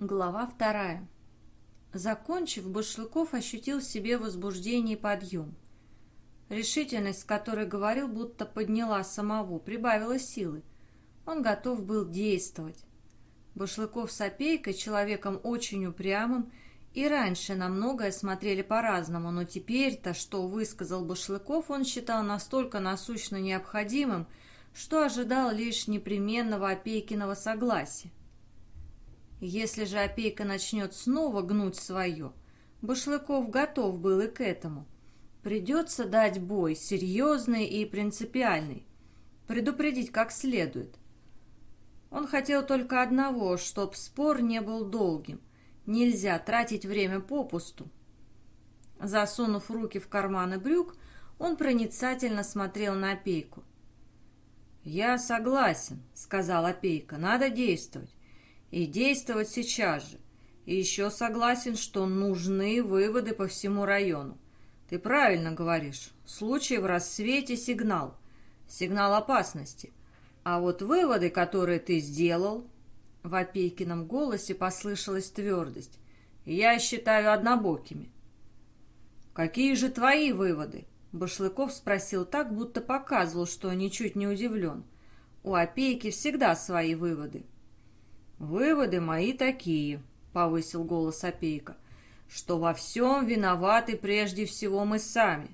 Глава вторая. Закончив, Башлыков ощутил в себе возбуждение и подъем. Решительность, с которой говорил, будто подняла самого, прибавила силы. Он готов был действовать. Башлыков с Опейкой, человеком очень упрямым, и раньше на многое смотрели по-разному, но теперь-то, что высказал Башлыков, он считал настолько насущно необходимым, что ожидал лишь непременного Опейкиного согласия. Если же опейка начнет снова гнуть свое, Башлыков готов был и к этому. Придется дать бой, серьезный и принципиальный, предупредить как следует. Он хотел только одного, чтоб спор не был долгим. Нельзя тратить время попусту. Засунув руки в карманы брюк, он проницательно смотрел на опейку. «Я согласен», — сказал опейка, — «надо действовать. И действовать сейчас же. И еще согласен, что нужны выводы по всему району. Ты правильно говоришь. Случай в рассвете сигнал. Сигнал опасности. А вот выводы, которые ты сделал... В Опейкином голосе послышалась твердость. Я считаю однобокими. «Какие же твои выводы?» Башлыков спросил так, будто показывал, что ничуть не удивлен. У Опейки всегда свои выводы. «Выводы мои такие», — повысил голос Опейка, «что во всем виноваты прежде всего мы сами.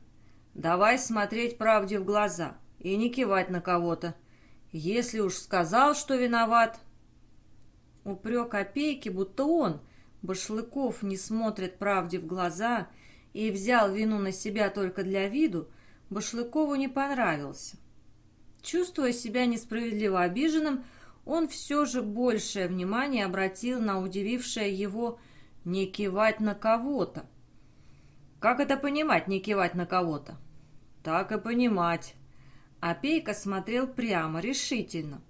Давай смотреть правде в глаза и не кивать на кого-то. Если уж сказал, что виноват...» Упрек Опейки, будто он, Башлыков, не смотрит правде в глаза и взял вину на себя только для виду, Башлыкову не понравился. Чувствуя себя несправедливо обиженным, он все же большее внимание обратил на удивившее его «не кивать на кого-то». «Как это понимать, не кивать на кого-то?» «Так и понимать». Опейка смотрел прямо, решительно.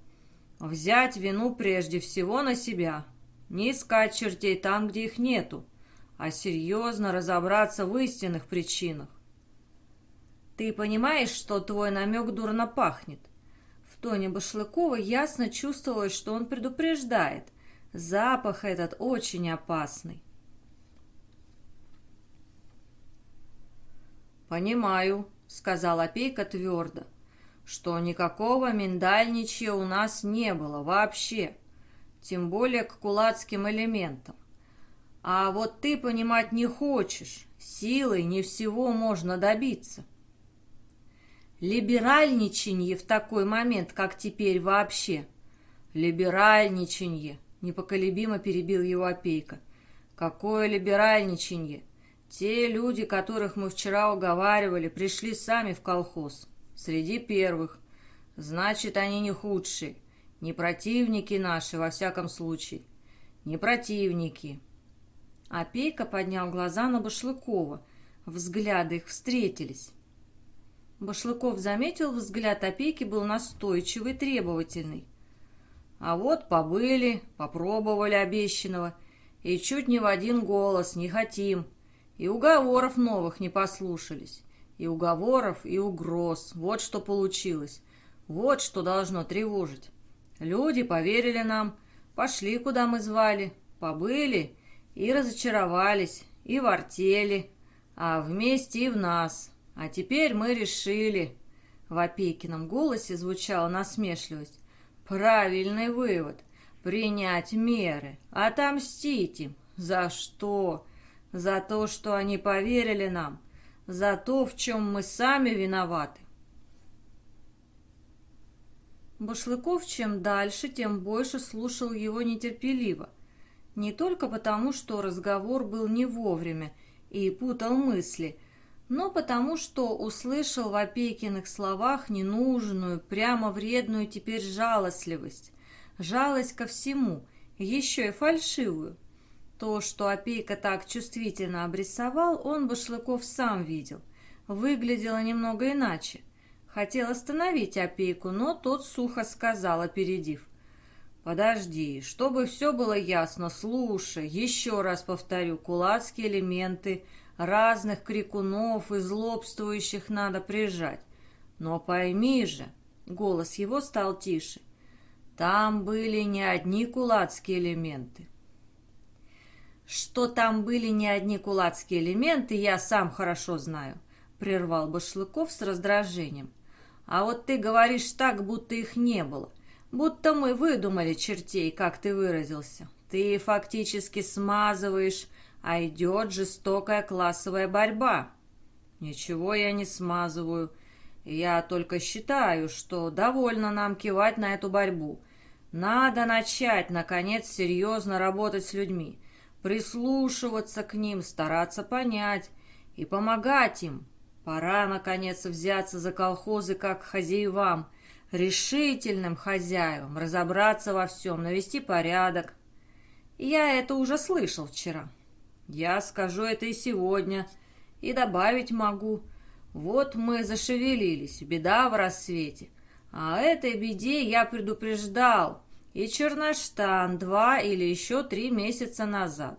«Взять вину прежде всего на себя. Не искать чертей там, где их нету, а серьезно разобраться в истинных причинах. Ты понимаешь, что твой намек дурно пахнет? Тоне Башлыкова ясно чувствовалось, что он предупреждает. Запах этот очень опасный. «Понимаю», — сказал Опейка твердо, «что никакого миндальничья у нас не было вообще, тем более к кулацким элементам. А вот ты понимать не хочешь, силой не всего можно добиться. Либеральничанье в такой момент, как теперь вообще. Либеральничанье, непоколебимо перебил его опейка. Какое либеральничанье? Те люди, которых мы вчера уговаривали, пришли сами в колхоз. Среди первых. Значит, они не худшие. Не противники наши, во всяком случае. Не противники. Опейка поднял глаза на Башлыкова. Взгляды их встретились. Башлыков заметил, взгляд опеки был настойчивый, требовательный. А вот побыли, попробовали обещанного, и чуть не в один голос не хотим, и уговоров новых не послушались, и уговоров, и угроз, вот что получилось, вот что должно тревожить. Люди поверили нам, пошли, куда мы звали, побыли и разочаровались, и в а вместе и в нас, а теперь мы решили...» В Опейкином голосе звучала насмешливость. «Правильный вывод. Принять меры. Отомстить им. За что? За то, что они поверили нам. За то, в чем мы сами виноваты. Башлыков чем дальше, тем больше слушал его нетерпеливо. Не только потому, что разговор был не вовремя и путал мысли – но потому что услышал в Опейкиных словах ненужную, прямо вредную теперь жалостливость, жалость ко всему, еще и фальшивую. То, что Опейка так чувствительно обрисовал, он Башлыков сам видел. Выглядело немного иначе. Хотел остановить Опейку, но тот сухо сказал, опередив. «Подожди, чтобы все было ясно, слушай, еще раз повторю, кулацкие элементы – разных крикунов и злобствующих надо прижать. Но пойми же, голос его стал тише, там были не одни кулацкие элементы. Что там были не одни кулацкие элементы, я сам хорошо знаю, прервал Башлыков с раздражением. А вот ты говоришь так, будто их не было. Будто мы выдумали чертей, как ты выразился. Ты фактически смазываешь, а идет жестокая классовая борьба. Ничего я не смазываю. Я только считаю, что довольно нам кивать на эту борьбу. Надо начать, наконец, серьезно работать с людьми, прислушиваться к ним, стараться понять и помогать им. Пора, наконец, взяться за колхозы как хозяевам, решительным хозяевам, разобраться во всем, навести порядок. Я это уже слышал вчера. Я скажу это и сегодня, и добавить могу. Вот мы зашевелились, беда в рассвете. А этой беде я предупреждал, и Черноштан два или еще три месяца назад,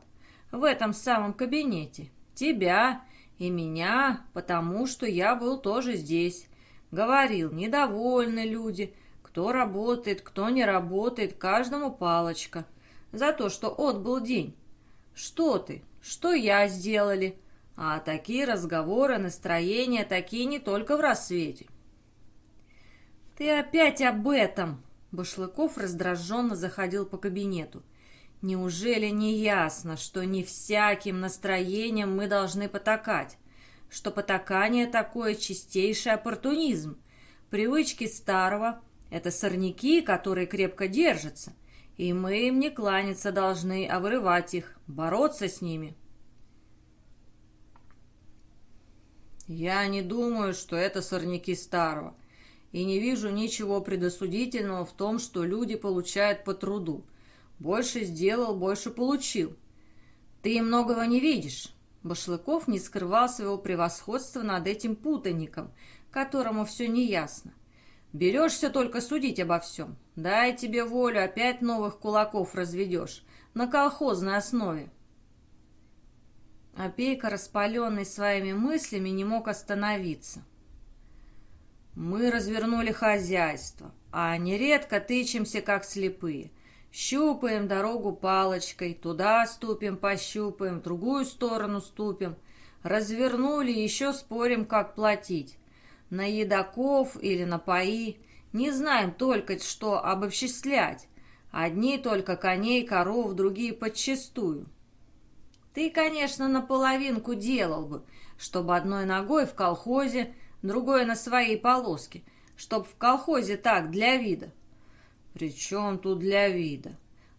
в этом самом кабинете. Тебя и меня, потому что я был тоже здесь. Говорил, недовольны люди, кто работает, кто не работает, каждому палочка. За то, что отбыл день. Что ты, что я сделали? А такие разговоры, настроения такие не только в рассвете. «Ты опять об этом!» Башлыков раздраженно заходил по кабинету. «Неужели не ясно, что не всяким настроением мы должны потакать? Что потакание такое чистейший оппортунизм? Привычки старого — это сорняки, которые крепко держатся, и мы им не кланяться должны, а вырывать их, бороться с ними». «Я не думаю, что это сорняки старого и не вижу ничего предосудительного в том, что люди получают по труду. Больше сделал, больше получил. Ты многого не видишь. Башлыков не скрывал своего превосходства над этим путанником, которому все неясно. Берешься только судить обо всем. Дай тебе волю, опять новых кулаков разведешь. На колхозной основе. Опейка, распаленный своими мыслями, не мог остановиться. Мы развернули хозяйство, а нередко тычемся, как слепые. Щупаем дорогу палочкой, туда ступим, пощупаем, другую сторону ступим. Развернули, еще спорим, как платить. На едоков или на паи. Не знаем только, что обобщислять. Одни только коней, коров, другие подчистую. Ты, конечно, наполовинку делал бы, чтобы одной ногой в колхозе, другое на своей полоске, чтоб в колхозе так, для вида. Причем тут для вида?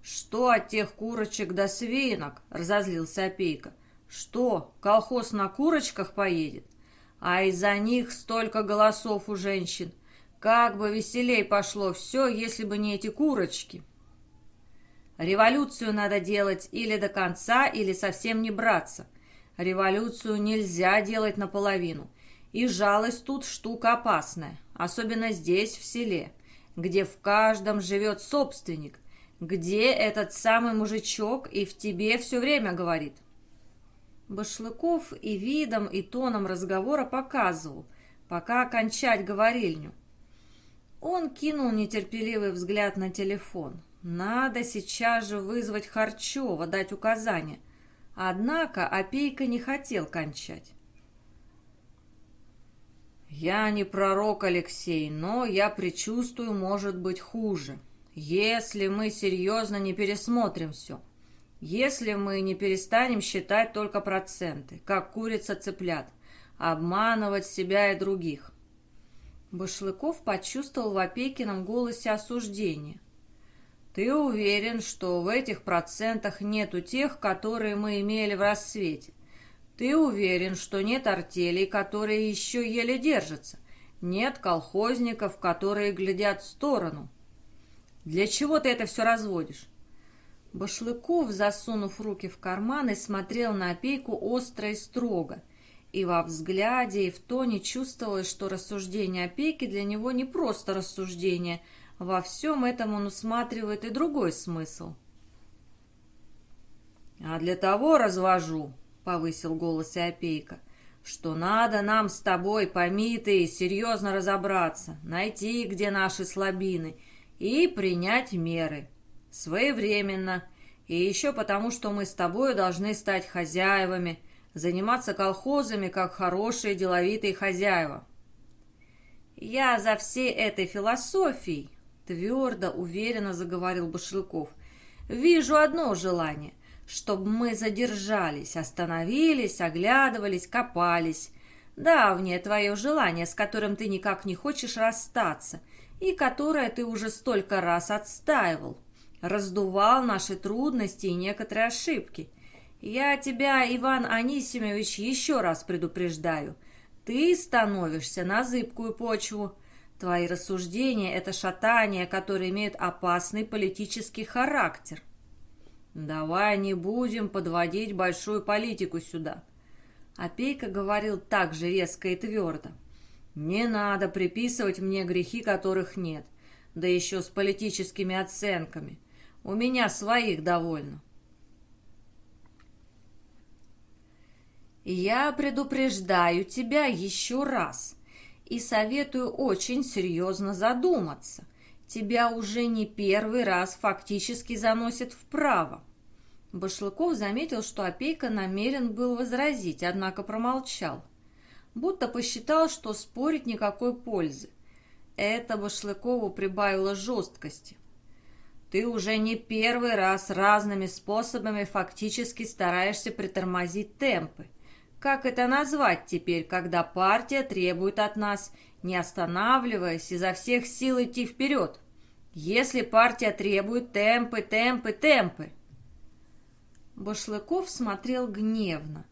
Что от тех курочек до свинок? Разозлился Опейка. Что, колхоз на курочках поедет? А из-за них столько голосов у женщин. Как бы веселей пошло все, если бы не эти курочки. Революцию надо делать или до конца, или совсем не браться. Революцию нельзя делать наполовину. И жалость тут штука опасная, особенно здесь, в селе, где в каждом живет собственник, где этот самый мужичок и в тебе все время говорит. Башлыков и видом, и тоном разговора показывал, пока окончать говорильню. Он кинул нетерпеливый взгляд на телефон. Надо сейчас же вызвать Харчева, дать указания. Однако Опейка не хотел кончать. «Я не пророк, Алексей, но я предчувствую, может быть хуже. Если мы серьезно не пересмотрим все, если мы не перестанем считать только проценты, как курица цыплят, обманывать себя и других». Башлыков почувствовал в Опейкином голосе осуждение. «Ты уверен, что в этих процентах нету тех, которые мы имели в рассвете?» Ты уверен, что нет артелей, которые еще еле держатся? Нет колхозников, которые глядят в сторону? Для чего ты это все разводишь? Башлыков, засунув руки в карманы, смотрел на опейку остро и строго. И во взгляде, и в тоне чувствовалось, что рассуждение опеки для него не просто рассуждение. Во всем этом он усматривает и другой смысл. «А для того развожу», — повысил голос и опейка, — что надо нам с тобой, помитые, серьезно разобраться, найти, где наши слабины, и принять меры. Своевременно, И еще потому, что мы с тобой должны стать хозяевами, заниматься колхозами, как хорошие деловитые хозяева. Я за всей этой философией, твердо, уверенно заговорил Башлыков, вижу одно желание, чтобы мы задержались, остановились, оглядывались, копались. Давнее твое желание, с которым ты никак не хочешь расстаться, и которое ты уже столько раз отстаивал раздувал наши трудности и некоторые ошибки. Я тебя, Иван Анисимович, еще раз предупреждаю. Ты становишься на зыбкую почву. Твои рассуждения – это шатания, которые имеют опасный политический характер. Давай не будем подводить большую политику сюда. Опейка говорил так же резко и твердо. Не надо приписывать мне грехи, которых нет, да еще с политическими оценками. У меня своих довольно. Я предупреждаю тебя еще раз и советую очень серьезно задуматься. Тебя уже не первый раз фактически заносит вправо. Башлыков заметил, что Опейка намерен был возразить, однако промолчал. Будто посчитал, что спорить никакой пользы. Это Башлыкову прибавило жесткости. Ты уже не первый раз разными способами фактически стараешься притормозить темпы. Как это назвать теперь, когда партия требует от нас, не останавливаясь, изо всех сил идти вперед? Если партия требует темпы, темпы, темпы. Башлыков смотрел гневно.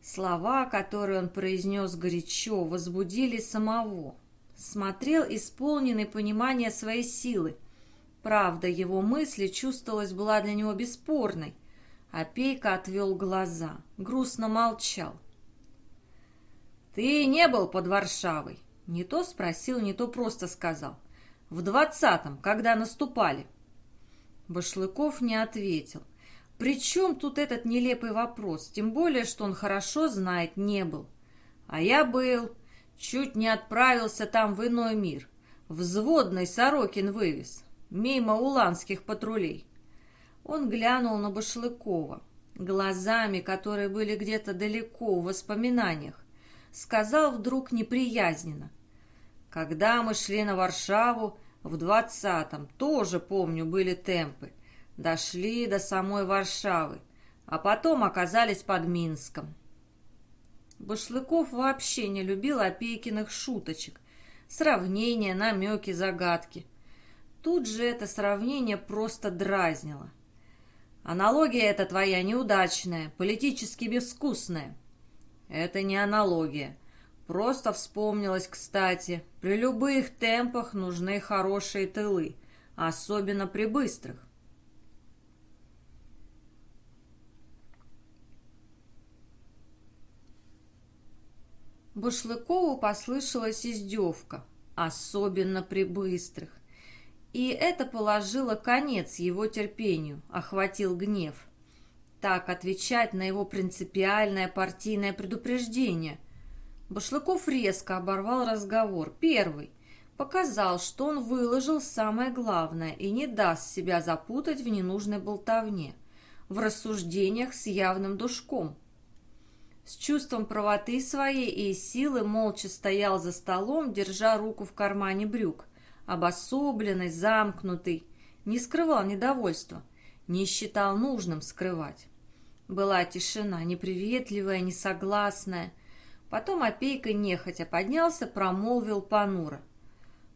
Слова, которые он произнес горячо, возбудили самого. Смотрел исполненный понимания своей силы – Правда, его мысли, чувствовалась, была для него бесспорной. А Пейка отвел глаза, грустно молчал. «Ты не был под Варшавой?» Не то спросил, не то просто сказал. «В двадцатом, когда наступали?» Башлыков не ответил. «При чем тут этот нелепый вопрос? Тем более, что он хорошо знает, не был. А я был. Чуть не отправился там в иной мир. Взводный Сорокин вывез мимо уланских патрулей. Он глянул на Башлыкова, глазами, которые были где-то далеко в воспоминаниях, сказал вдруг неприязненно. Когда мы шли на Варшаву, в двадцатом, тоже, помню, были темпы. Дошли до самой Варшавы, а потом оказались под Минском. Башлыков вообще не любил Опейкиных шуточек, сравнения, намеки, загадки – Тут же это сравнение просто дразнило. Аналогия эта твоя неудачная, политически безвкусная. Это не аналогия. Просто вспомнилось, кстати, при любых темпах нужны хорошие тылы, особенно при быстрых. Башлыкову послышалась издевка, особенно при быстрых. И это положило конец его терпению, охватил гнев. Так отвечать на его принципиальное партийное предупреждение. Башлыков резко оборвал разговор. Первый. Показал, что он выложил самое главное и не даст себя запутать в ненужной болтовне, в рассуждениях с явным душком. С чувством правоты своей и силы молча стоял за столом, держа руку в кармане брюк обособленный, замкнутый, не скрывал недовольства, не считал нужным скрывать. Была тишина, неприветливая, несогласная. Потом опейка нехотя поднялся, промолвил понуро.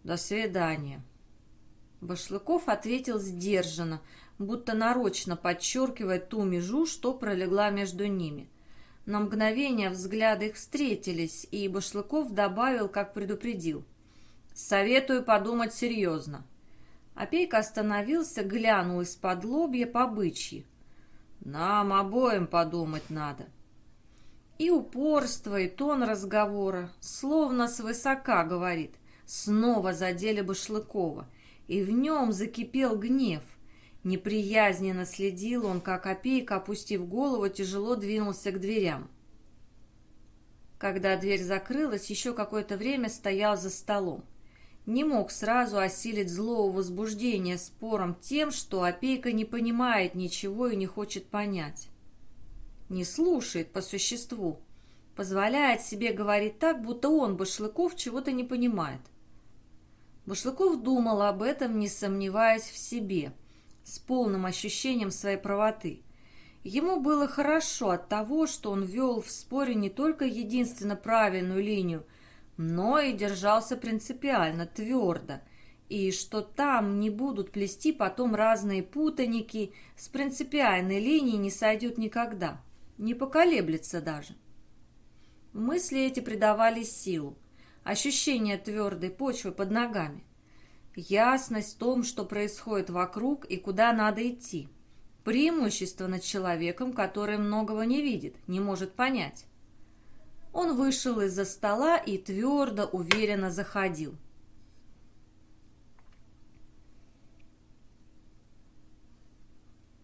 «До свидания». Башлыков ответил сдержанно, будто нарочно подчеркивая ту межу, что пролегла между ними. На мгновение взгляды их встретились, и Башлыков добавил, как предупредил. Советую подумать серьезно. Опейка остановился, глянул из-под лобья по бычьи. Нам обоим подумать надо. И упорство, и тон разговора, словно свысока говорит, снова задели Башлыкова, и в нем закипел гнев. Неприязненно следил он, как опейка, опустив голову, тяжело двинулся к дверям. Когда дверь закрылась, еще какое-то время стоял за столом. Не мог сразу осилить злого возбуждения спором тем, что опейка не понимает ничего и не хочет понять. Не слушает по существу, позволяет себе говорить так, будто он, Башлыков, чего-то не понимает. Башлыков думал об этом, не сомневаясь в себе, с полным ощущением своей правоты. Ему было хорошо от того, что он вел в споре не только единственно правильную линию, но и держался принципиально, твердо, и что там не будут плести потом разные путаники, с принципиальной линии не сойдет никогда, не поколеблется даже. Мысли эти придавали силу, ощущение твердой почвы под ногами, ясность в том, что происходит вокруг и куда надо идти, преимущество над человеком, который многого не видит, не может понять. Он вышел из-за стола и твердо, уверенно заходил.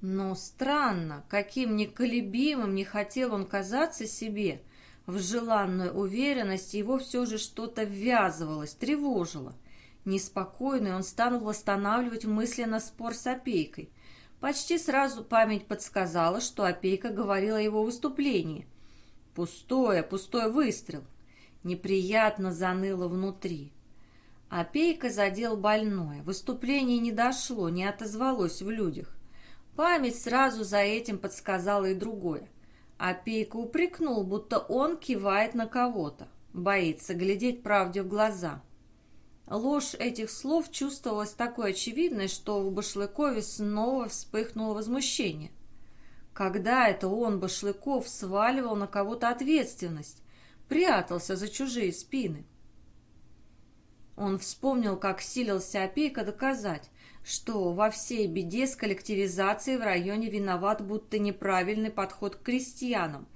Но странно, каким неколебимым не хотел он казаться себе, в желанную уверенность его все же что-то ввязывалось, тревожило. Неспокойный он стал восстанавливать мысленно спор с опейкой. Почти сразу память подсказала, что опейка говорила о его выступлении – Пустое, пустой выстрел. Неприятно заныло внутри. Опейка задел больное. Выступление не дошло, не отозвалось в людях. Память сразу за этим подсказала и другое. Опейка упрекнул, будто он кивает на кого-то, боится глядеть правде в глаза. Ложь этих слов чувствовалась такой очевидной, что в Башлыкове снова вспыхнуло возмущение. Когда это он, Башлыков, сваливал на кого-то ответственность, прятался за чужие спины? Он вспомнил, как силился опейка доказать, что во всей беде с коллективизацией в районе виноват будто неправильный подход к крестьянам.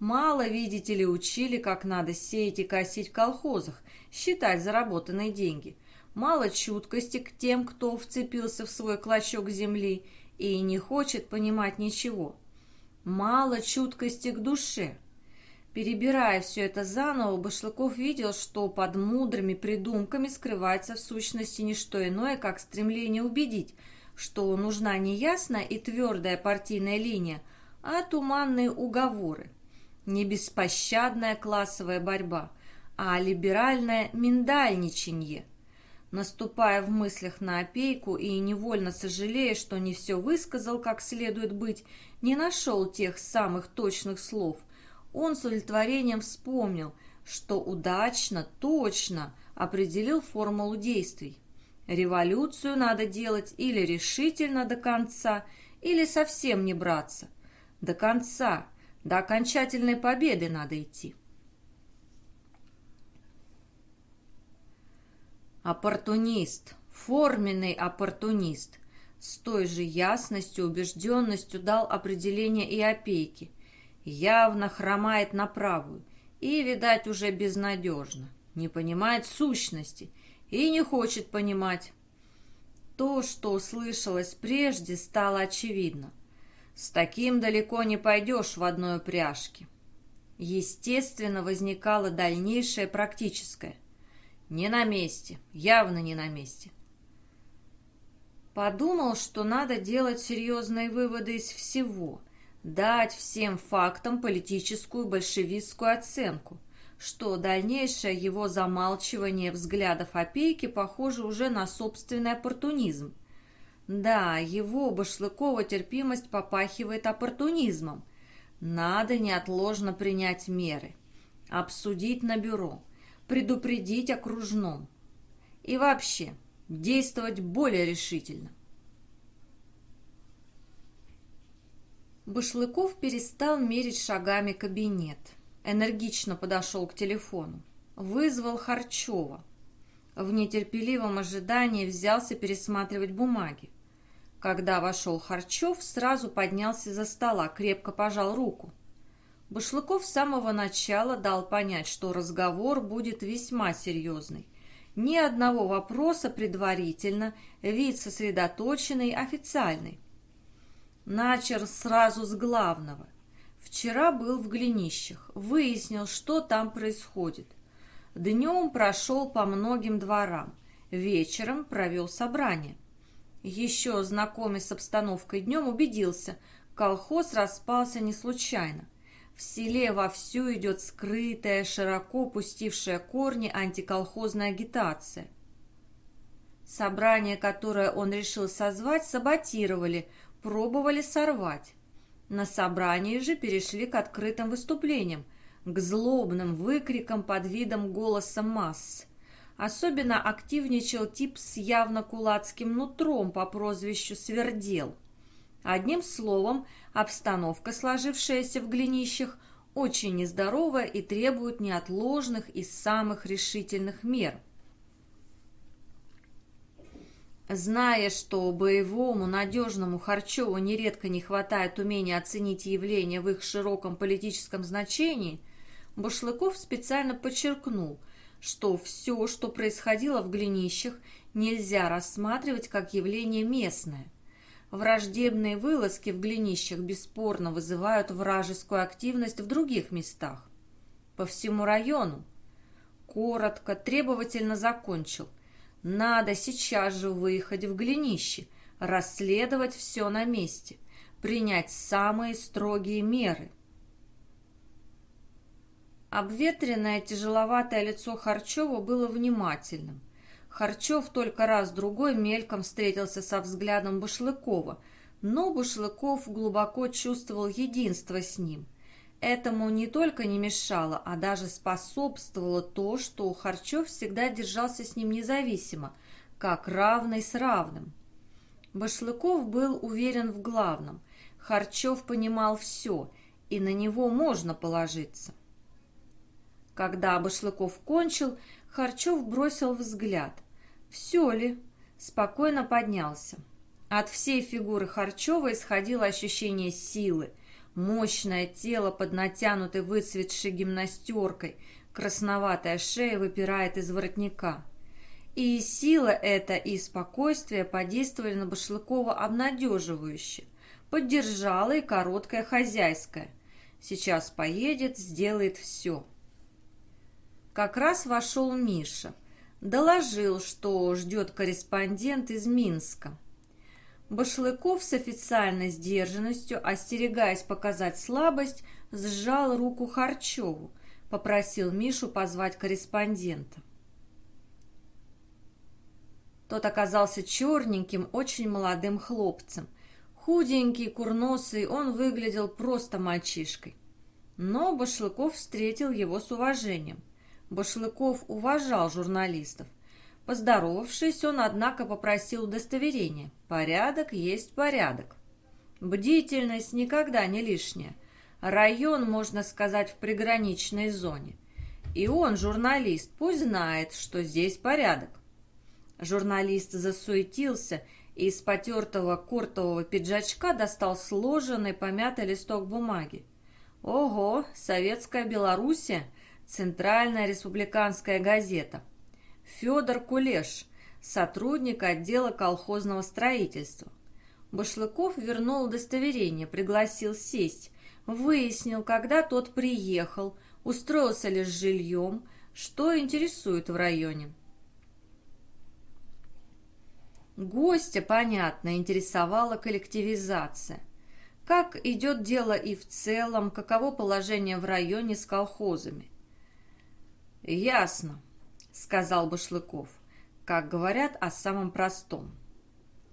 Мало, видите ли, учили, как надо сеять и косить в колхозах, считать заработанные деньги. Мало чуткости к тем, кто вцепился в свой клочок земли и не хочет понимать ничего мало чуткости к душе. Перебирая все это заново, Башлыков видел, что под мудрыми придумками скрывается в сущности не что иное, как стремление убедить, что нужна не ясная и твердая партийная линия, а туманные уговоры, не беспощадная классовая борьба, а либеральное миндальничанье. Наступая в мыслях на опейку и невольно сожалея, что не все высказал как следует быть, не нашел тех самых точных слов, он с удовлетворением вспомнил, что удачно, точно определил формулу действий. Революцию надо делать или решительно до конца, или совсем не браться. До конца, до окончательной победы надо идти. Оппортунист, форменный оппортунист – с той же ясностью, убежденностью дал определение и опейки. Явно хромает на правую и, видать, уже безнадежно. Не понимает сущности и не хочет понимать. То, что услышалось прежде, стало очевидно. С таким далеко не пойдешь в одной упряжке. Естественно, возникало дальнейшее практическое. Не на месте, явно не на месте. Подумал, что надо делать серьезные выводы из всего, дать всем фактам политическую большевистскую оценку, что дальнейшее его замалчивание взглядов опейки похоже уже на собственный оппортунизм. Да, его Башлыкова терпимость попахивает оппортунизмом. Надо неотложно принять меры, обсудить на бюро, предупредить окружном. И вообще, действовать более решительно. Башлыков перестал мерить шагами кабинет. Энергично подошел к телефону. Вызвал Харчева. В нетерпеливом ожидании взялся пересматривать бумаги. Когда вошел Харчев, сразу поднялся за стола, крепко пожал руку. Башлыков с самого начала дал понять, что разговор будет весьма серьезный. Ни одного вопроса предварительно, вид сосредоточенный, официальный. Начал сразу с главного. Вчера был в Глинищах, выяснил, что там происходит. Днем прошел по многим дворам. Вечером провел собрание. Еще знакомый с обстановкой днем убедился, колхоз распался не случайно. В селе вовсю идет скрытая, широко пустившая корни антиколхозная агитация. Собрание, которое он решил созвать, саботировали, пробовали сорвать. На собрании же перешли к открытым выступлениям, к злобным выкрикам под видом голоса масс. Особенно активничал тип с явно кулацким нутром по прозвищу Свердел. Одним словом, обстановка, сложившаяся в глинищах, очень нездоровая и требует неотложных и самых решительных мер – Зная, что боевому, надежному Харчеву нередко не хватает умения оценить явления в их широком политическом значении, Башлыков специально подчеркнул, что все, что происходило в Глинищах, нельзя рассматривать как явление местное. Враждебные вылазки в Глинищах бесспорно вызывают вражескую активность в других местах. По всему району. Коротко, требовательно закончил. Надо сейчас же выехать в Глинище, расследовать все на месте, принять самые строгие меры. Обветренное тяжеловатое лицо Харчева было внимательным. Харчев только раз-другой мельком встретился со взглядом Башлыкова, но Башлыков глубоко чувствовал единство с ним – Этому не только не мешало, а даже способствовало то, что Харчев всегда держался с ним независимо, как равный с равным. Башлыков был уверен в главном. Харчев понимал все, и на него можно положиться. Когда Башлыков кончил, Харчев бросил взгляд. Все ли? Спокойно поднялся. От всей фигуры Харчева исходило ощущение силы, Мощное тело под натянутой выцветшей гимнастеркой, красноватая шея выпирает из воротника. И сила эта, и спокойствие подействовали на Башлыкова обнадеживающе. Поддержала и короткая хозяйская. Сейчас поедет, сделает все. Как раз вошел Миша. Доложил, что ждет корреспондент из Минска. Башлыков с официальной сдержанностью, остерегаясь показать слабость, сжал руку Харчеву, попросил Мишу позвать корреспондента. Тот оказался черненьким, очень молодым хлопцем. Худенький, курносый, он выглядел просто мальчишкой. Но Башлыков встретил его с уважением. Башлыков уважал журналистов. Поздоровавшись, он, однако, попросил удостоверения. Порядок есть порядок. Бдительность никогда не лишняя. Район, можно сказать, в приграничной зоне. И он, журналист, пусть знает, что здесь порядок. Журналист засуетился и из потертого кортового пиджачка достал сложенный помятый листок бумаги. Ого, Советская Белоруссия, Центральная республиканская газета. Федор Кулеш, сотрудник отдела колхозного строительства. Башлыков вернул удостоверение, пригласил сесть, выяснил, когда тот приехал, устроился ли с жильем, что интересует в районе. Гостя, понятно, интересовала коллективизация. Как идет дело и в целом, каково положение в районе с колхозами. Ясно, сказал Башлыков, как говорят о самом простом.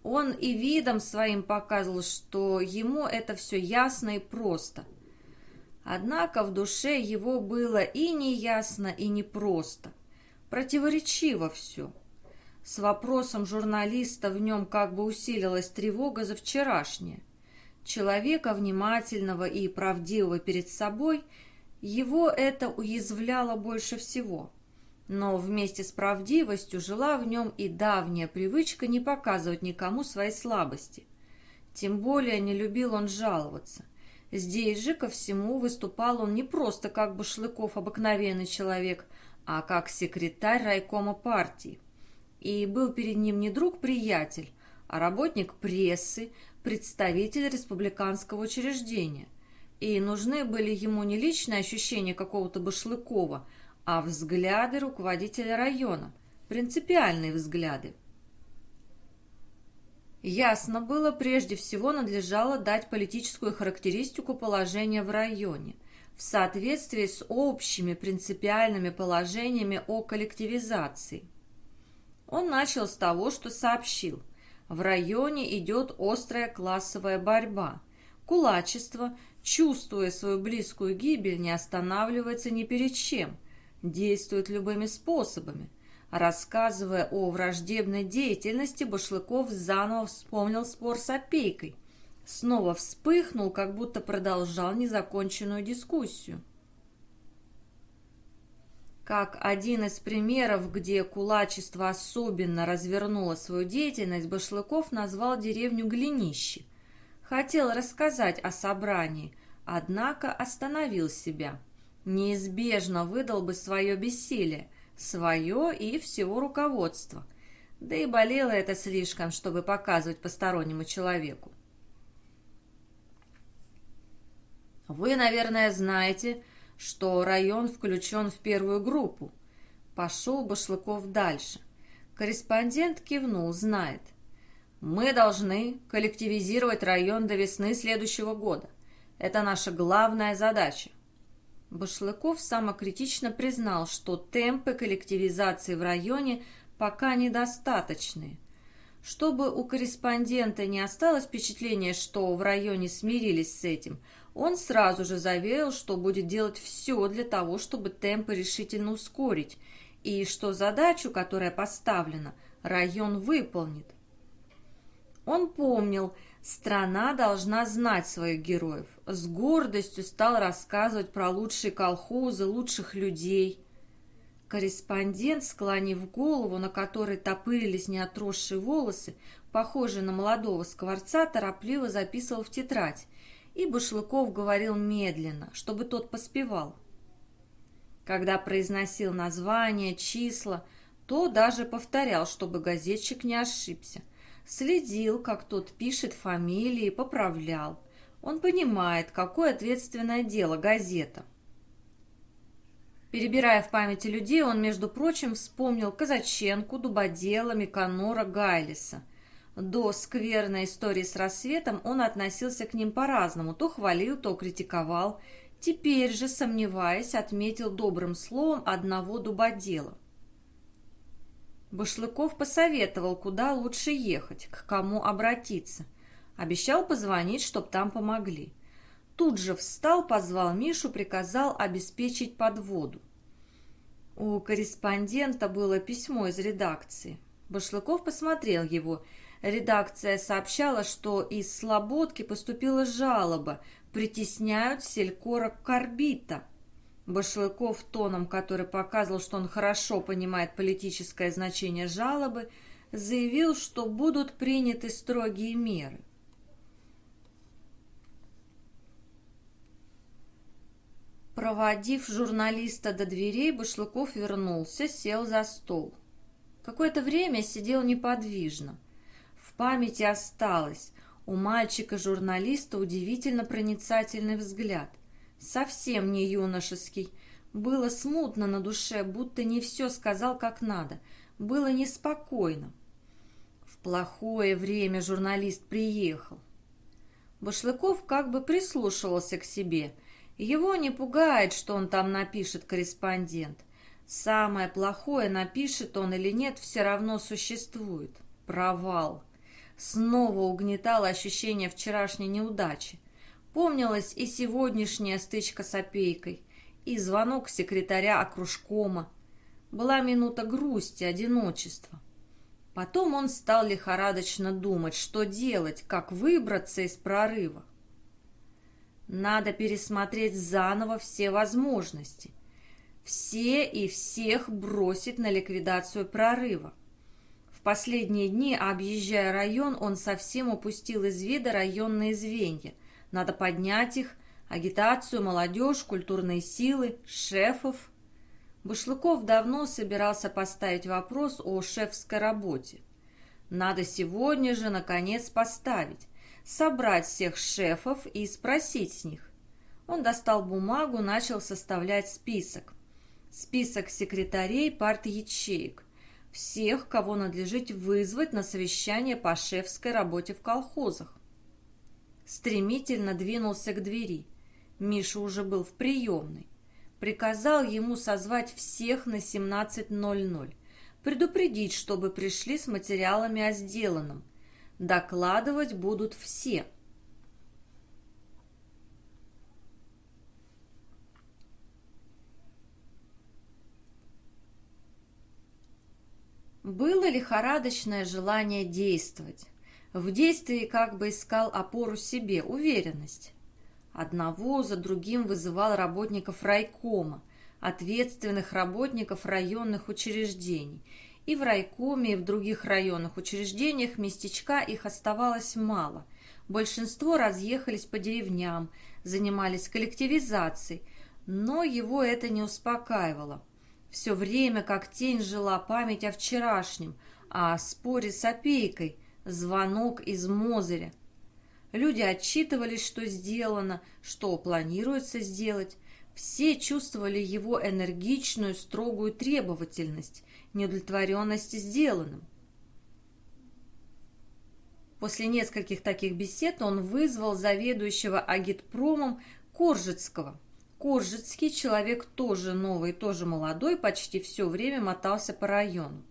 Он и видом своим показывал, что ему это все ясно и просто. Однако в душе его было и неясно, и непросто. Противоречиво все. С вопросом журналиста в нем как бы усилилась тревога за вчерашнее. Человека внимательного и правдивого перед собой, его это уязвляло больше всего. Но вместе с правдивостью жила в нем и давняя привычка не показывать никому свои слабости. Тем более не любил он жаловаться. Здесь же ко всему выступал он не просто как Башлыков обыкновенный человек, а как секретарь райкома партии. И был перед ним не друг-приятель, а работник прессы, представитель республиканского учреждения. И нужны были ему не личные ощущения какого-то Башлыкова, а взгляды руководителя района, принципиальные взгляды. Ясно было, прежде всего надлежало дать политическую характеристику положения в районе в соответствии с общими принципиальными положениями о коллективизации. Он начал с того, что сообщил, в районе идет острая классовая борьба, кулачество, чувствуя свою близкую гибель, не останавливается ни перед чем, действует любыми способами, Рассказывая о враждебной деятельности, Башлыков заново вспомнил спор с опейкой. Снова вспыхнул, как будто продолжал незаконченную дискуссию. Как один из примеров, где кулачество особенно развернуло свою деятельность, Башлыков назвал деревню Глинище. Хотел рассказать о собрании, однако остановил себя. Неизбежно выдал бы свое бессилие, свое и всего руководства. Да и болело это слишком, чтобы показывать постороннему человеку. Вы, наверное, знаете, что район включен в первую группу. Пошел Башлыков дальше. Корреспондент кивнул, знает. Мы должны коллективизировать район до весны следующего года. Это наша главная задача. Башлыков самокритично признал, что темпы коллективизации в районе пока недостаточные. Чтобы у корреспондента не осталось впечатления, что в районе смирились с этим, он сразу же заверил, что будет делать все для того, чтобы темпы решительно ускорить, и что задачу, которая поставлена, район выполнит. Он помнил, Страна должна знать своих героев. С гордостью стал рассказывать про лучшие колхозы, лучших людей. Корреспондент, склонив голову, на которой топырились неотросшие волосы, похожие на молодого скворца, торопливо записывал в тетрадь, и Башлыков говорил медленно, чтобы тот поспевал. Когда произносил названия, числа, то даже повторял, чтобы газетчик не ошибся – Следил, как тот пишет фамилии, поправлял. Он понимает, какое ответственное дело газета. Перебирая в памяти людей, он, между прочим, вспомнил Казаченку, Дубодела, Миконора, Гайлиса. До скверной истории с рассветом он относился к ним по-разному, то хвалил, то критиковал. Теперь же, сомневаясь, отметил добрым словом одного Дубодела. Башлыков посоветовал, куда лучше ехать, к кому обратиться. Обещал позвонить, чтоб там помогли. Тут же встал, позвал Мишу, приказал обеспечить подводу. У корреспондента было письмо из редакции. Башлыков посмотрел его. Редакция сообщала, что из Слободки поступила жалоба, притесняют селькора Карбита – Башлыков тоном, который показывал, что он хорошо понимает политическое значение жалобы, заявил, что будут приняты строгие меры. Проводив журналиста до дверей, Башлыков вернулся, сел за стол. Какое-то время сидел неподвижно. В памяти осталось. У мальчика-журналиста удивительно проницательный взгляд – совсем не юношеский. Было смутно на душе, будто не все сказал как надо. Было неспокойно. В плохое время журналист приехал. Башлыков как бы прислушивался к себе. Его не пугает, что он там напишет корреспондент. Самое плохое, напишет он или нет, все равно существует. Провал. Снова угнетало ощущение вчерашней неудачи. Помнилась и сегодняшняя стычка с опейкой, и звонок секретаря окружкома. Была минута грусти, одиночества. Потом он стал лихорадочно думать, что делать, как выбраться из прорыва. Надо пересмотреть заново все возможности. Все и всех бросить на ликвидацию прорыва. В последние дни, объезжая район, он совсем упустил из вида районные звенья – надо поднять их, агитацию, молодежь, культурные силы, шефов. Башлыков давно собирался поставить вопрос о шефской работе. Надо сегодня же, наконец, поставить, собрать всех шефов и спросить с них. Он достал бумагу, начал составлять список. Список секретарей парт-ячеек. всех, кого надлежит вызвать на совещание по шефской работе в колхозах. Стремительно двинулся к двери. Миша уже был в приемной. Приказал ему созвать всех на 17.00, предупредить, чтобы пришли с материалами о сделанном. Докладывать будут все – Было лихорадочное желание действовать. В действии как бы искал опору себе, уверенность. Одного за другим вызывал работников райкома, ответственных работников районных учреждений. И в райкоме, и в других районных учреждениях местечка их оставалось мало. Большинство разъехались по деревням, занимались коллективизацией, но его это не успокаивало. Все время, как тень, жила память о вчерашнем, о споре с опейкой, звонок из Мозыря. Люди отчитывались, что сделано, что планируется сделать. Все чувствовали его энергичную, строгую требовательность, неудовлетворенность сделанным. После нескольких таких бесед он вызвал заведующего агитпромом Коржицкого – Коржицкий человек тоже новый, тоже молодой, почти все время мотался по району.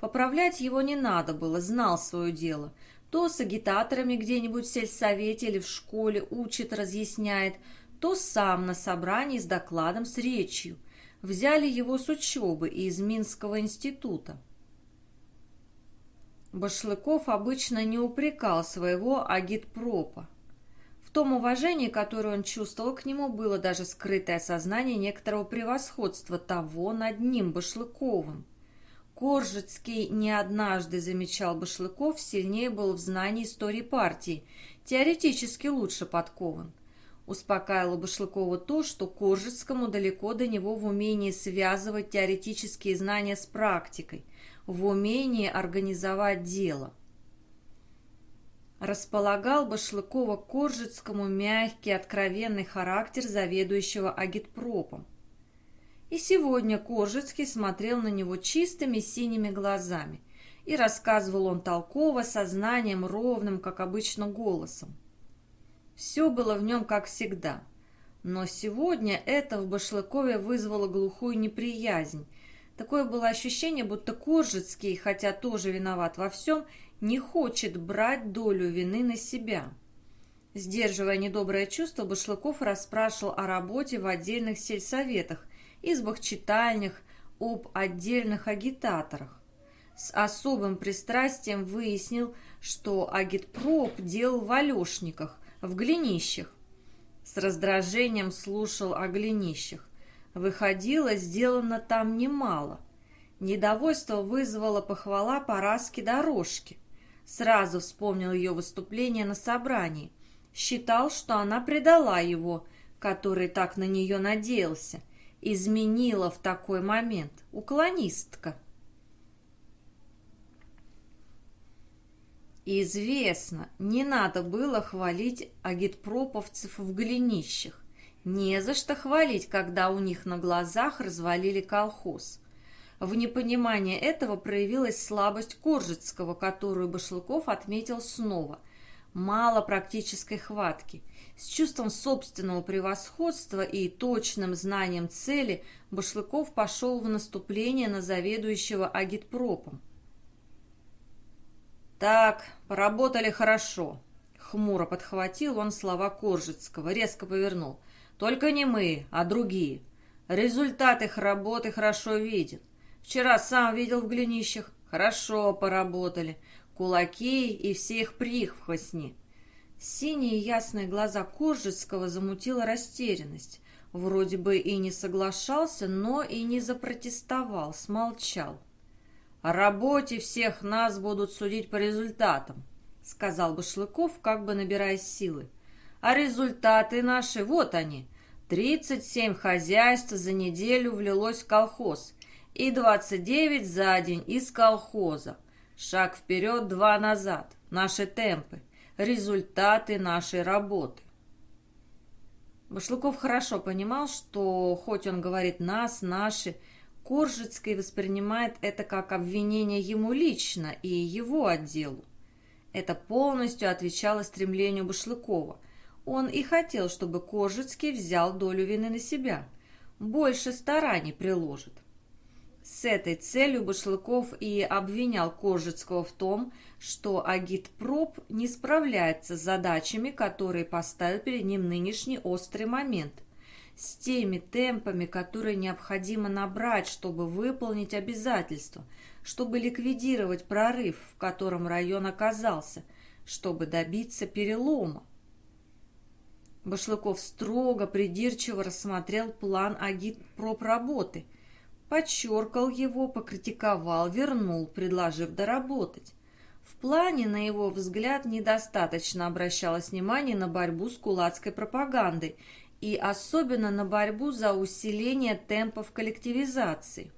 Поправлять его не надо было, знал свое дело. То с агитаторами где-нибудь в сельсовете или в школе учит, разъясняет, то сам на собрании с докладом, с речью. Взяли его с учебы из Минского института. Башлыков обычно не упрекал своего агитпропа. В том уважении, которое он чувствовал к нему, было даже скрытое сознание некоторого превосходства того над ним, Башлыковым. Коржицкий не однажды замечал Башлыков, сильнее был в знании истории партии, теоретически лучше подкован. Успокаивало Башлыкова то, что Коржицкому далеко до него в умении связывать теоретические знания с практикой, в умении организовать дело располагал Башлыкова Коржицкому мягкий, откровенный характер заведующего агитпропом. И сегодня Коржицкий смотрел на него чистыми синими глазами, и рассказывал он толково, сознанием ровным, как обычно, голосом. Все было в нем как всегда, но сегодня это в Башлыкове вызвало глухую неприязнь. Такое было ощущение, будто Коржицкий, хотя тоже виноват во всем, не хочет брать долю вины на себя. Сдерживая недоброе чувство, Башлыков расспрашивал о работе в отдельных сельсоветах, избах читальнях, об отдельных агитаторах. С особым пристрастием выяснил, что агитпроп делал в Алешниках, в Глинищах. С раздражением слушал о Глинищах. Выходило, сделано там немало. Недовольство вызвало похвала Параски дорожки. Сразу вспомнил ее выступление на собрании. Считал, что она предала его, который так на нее надеялся. Изменила в такой момент. Уклонистка. Известно, не надо было хвалить агитпроповцев в голенищах. Не за что хвалить, когда у них на глазах развалили колхоз. В непонимании этого проявилась слабость Коржицкого, которую Башлыков отметил снова. Мало практической хватки. С чувством собственного превосходства и точным знанием цели Башлыков пошел в наступление на заведующего агитпропом. «Так, поработали хорошо», — хмуро подхватил он слова Коржицкого, резко повернул. «Только не мы, а другие. Результат их работы хорошо виден. Вчера сам видел в глинищах. Хорошо поработали. Кулаки и все их прихвостни. Синие ясные глаза Коржицкого замутила растерянность. Вроде бы и не соглашался, но и не запротестовал, смолчал. «О работе всех нас будут судить по результатам», — сказал Башлыков, как бы набирая силы. «А результаты наши, вот они. Тридцать семь хозяйств за неделю влилось в колхоз и 29 за день из колхоза. Шаг вперед, два назад. Наши темпы. Результаты нашей работы. Башлыков хорошо понимал, что хоть он говорит «нас», «наши», Коржицкий воспринимает это как обвинение ему лично и его отделу. Это полностью отвечало стремлению Башлыкова. Он и хотел, чтобы Коржицкий взял долю вины на себя. Больше стараний приложит. С этой целью Башлыков и обвинял Коржицкого в том, что агитпроп не справляется с задачами, которые поставил перед ним нынешний острый момент – с теми темпами, которые необходимо набрать, чтобы выполнить обязательства, чтобы ликвидировать прорыв, в котором район оказался, чтобы добиться перелома. Башлыков строго, придирчиво рассмотрел план агитпроп работы, подчеркал его, покритиковал, вернул, предложив доработать. В плане, на его взгляд, недостаточно обращалось внимание на борьбу с кулацкой пропагандой и особенно на борьбу за усиление темпов коллективизации.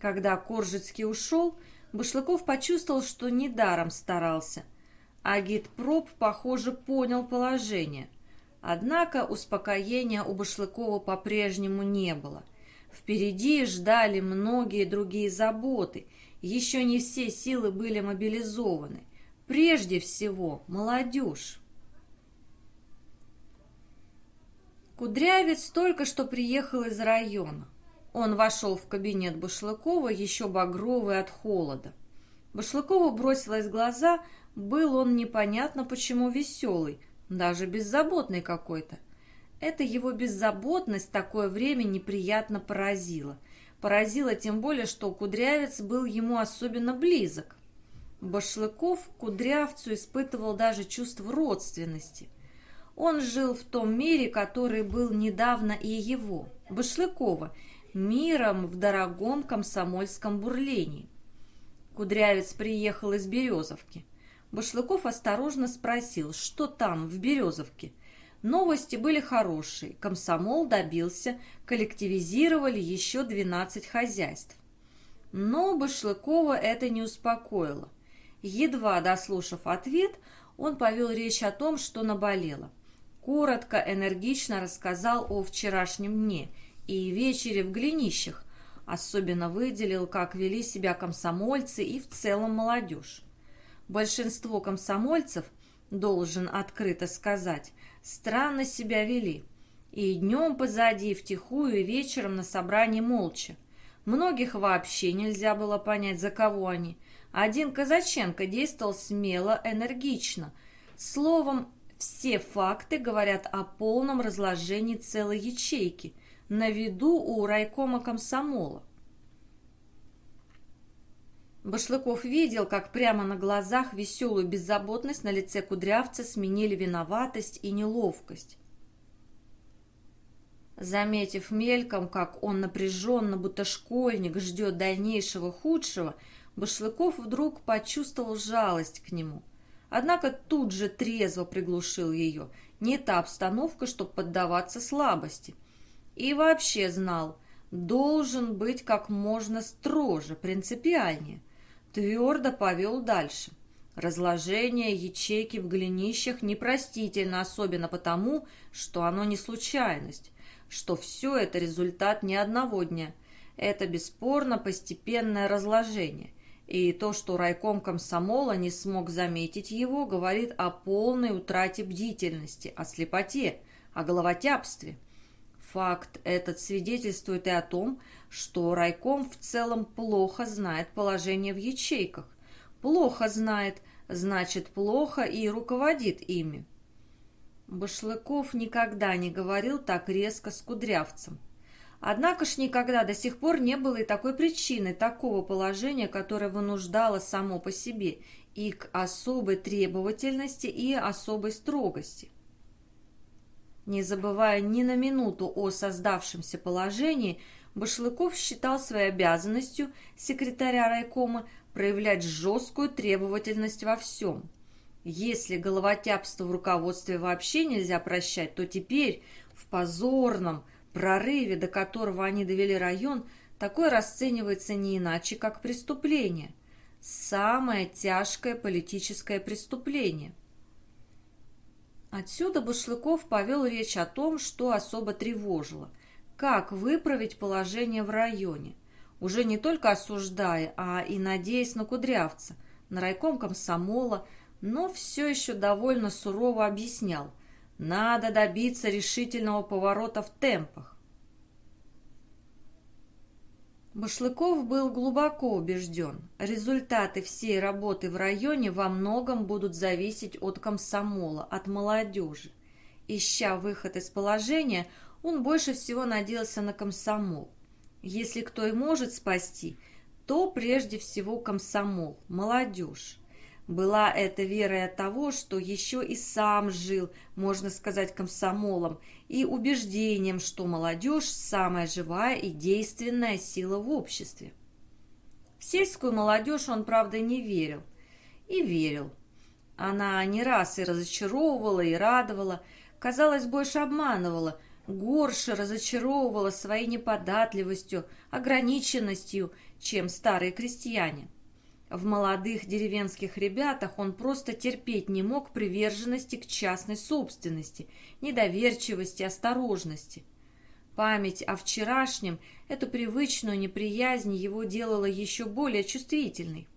Когда Коржицкий ушел, Башлыков почувствовал, что недаром старался. А похоже, понял положение. Однако успокоения у Башлыкова по-прежнему не было. Впереди ждали многие другие заботы, еще не все силы были мобилизованы. Прежде всего, молодежь. Кудрявец только что приехал из района. Он вошел в кабинет Башлыкова, еще багровый от холода. Башлыкову бросилось в глаза, был он непонятно почему веселый, даже беззаботный какой-то. Эта его беззаботность такое время неприятно поразила. Поразила тем более, что Кудрявец был ему особенно близок. Башлыков Кудрявцу испытывал даже чувство родственности – он жил в том мире, который был недавно и его, Башлыкова, миром в дорогом комсомольском бурлении. Кудрявец приехал из Березовки. Башлыков осторожно спросил, что там, в Березовке. Новости были хорошие. Комсомол добился, коллективизировали еще 12 хозяйств. Но Башлыкова это не успокоило. Едва дослушав ответ, он повел речь о том, что наболело коротко, энергично рассказал о вчерашнем дне и вечере в Глинищах, особенно выделил, как вели себя комсомольцы и в целом молодежь. Большинство комсомольцев, должен открыто сказать, странно себя вели. И днем позади, и втихую, и вечером на собрании молча. Многих вообще нельзя было понять, за кого они. Один Казаченко действовал смело, энергично. Словом, все факты говорят о полном разложении целой ячейки на виду у райкома комсомола. Башлыков видел, как прямо на глазах веселую беззаботность на лице кудрявца сменили виноватость и неловкость. Заметив мельком, как он напряженно, будто школьник, ждет дальнейшего худшего, Башлыков вдруг почувствовал жалость к нему. Однако тут же трезво приглушил ее. Не та обстановка, чтобы поддаваться слабости. И вообще знал, должен быть как можно строже, принципиальнее. Твердо повел дальше. Разложение ячейки в голенищах непростительно, особенно потому, что оно не случайность, что все это результат не одного дня. Это бесспорно постепенное разложение. И то, что райком комсомола не смог заметить его, говорит о полной утрате бдительности, о слепоте, о головотяпстве. Факт этот свидетельствует и о том, что райком в целом плохо знает положение в ячейках. Плохо знает, значит плохо и руководит ими. Башлыков никогда не говорил так резко с Кудрявцем. Однако ж никогда до сих пор не было и такой причины, такого положения, которое вынуждало само по себе и к особой требовательности и особой строгости. Не забывая ни на минуту о создавшемся положении, Башлыков считал своей обязанностью секретаря райкома проявлять жесткую требовательность во всем. Если головотяпство в руководстве вообще нельзя прощать, то теперь в позорном, прорыве, до которого они довели район, такое расценивается не иначе, как преступление. Самое тяжкое политическое преступление. Отсюда Башлыков повел речь о том, что особо тревожило. Как выправить положение в районе, уже не только осуждая, а и надеясь на Кудрявца, на райком комсомола, но все еще довольно сурово объяснял, надо добиться решительного поворота в темпах. Башлыков был глубоко убежден, результаты всей работы в районе во многом будут зависеть от комсомола, от молодежи. Ища выход из положения, он больше всего надеялся на комсомол. Если кто и может спасти, то прежде всего комсомол, молодежь. Была это верой от того, что еще и сам жил, можно сказать, комсомолом, и убеждением, что молодежь – самая живая и действенная сила в обществе. В сельскую молодежь он, правда, не верил. И верил. Она не раз и разочаровывала, и радовала, казалось, больше обманывала, горше разочаровывала своей неподатливостью, ограниченностью, чем старые крестьяне. В молодых деревенских ребятах он просто терпеть не мог приверженности к частной собственности, недоверчивости, осторожности. Память о вчерашнем, эту привычную неприязнь его делала еще более чувствительной.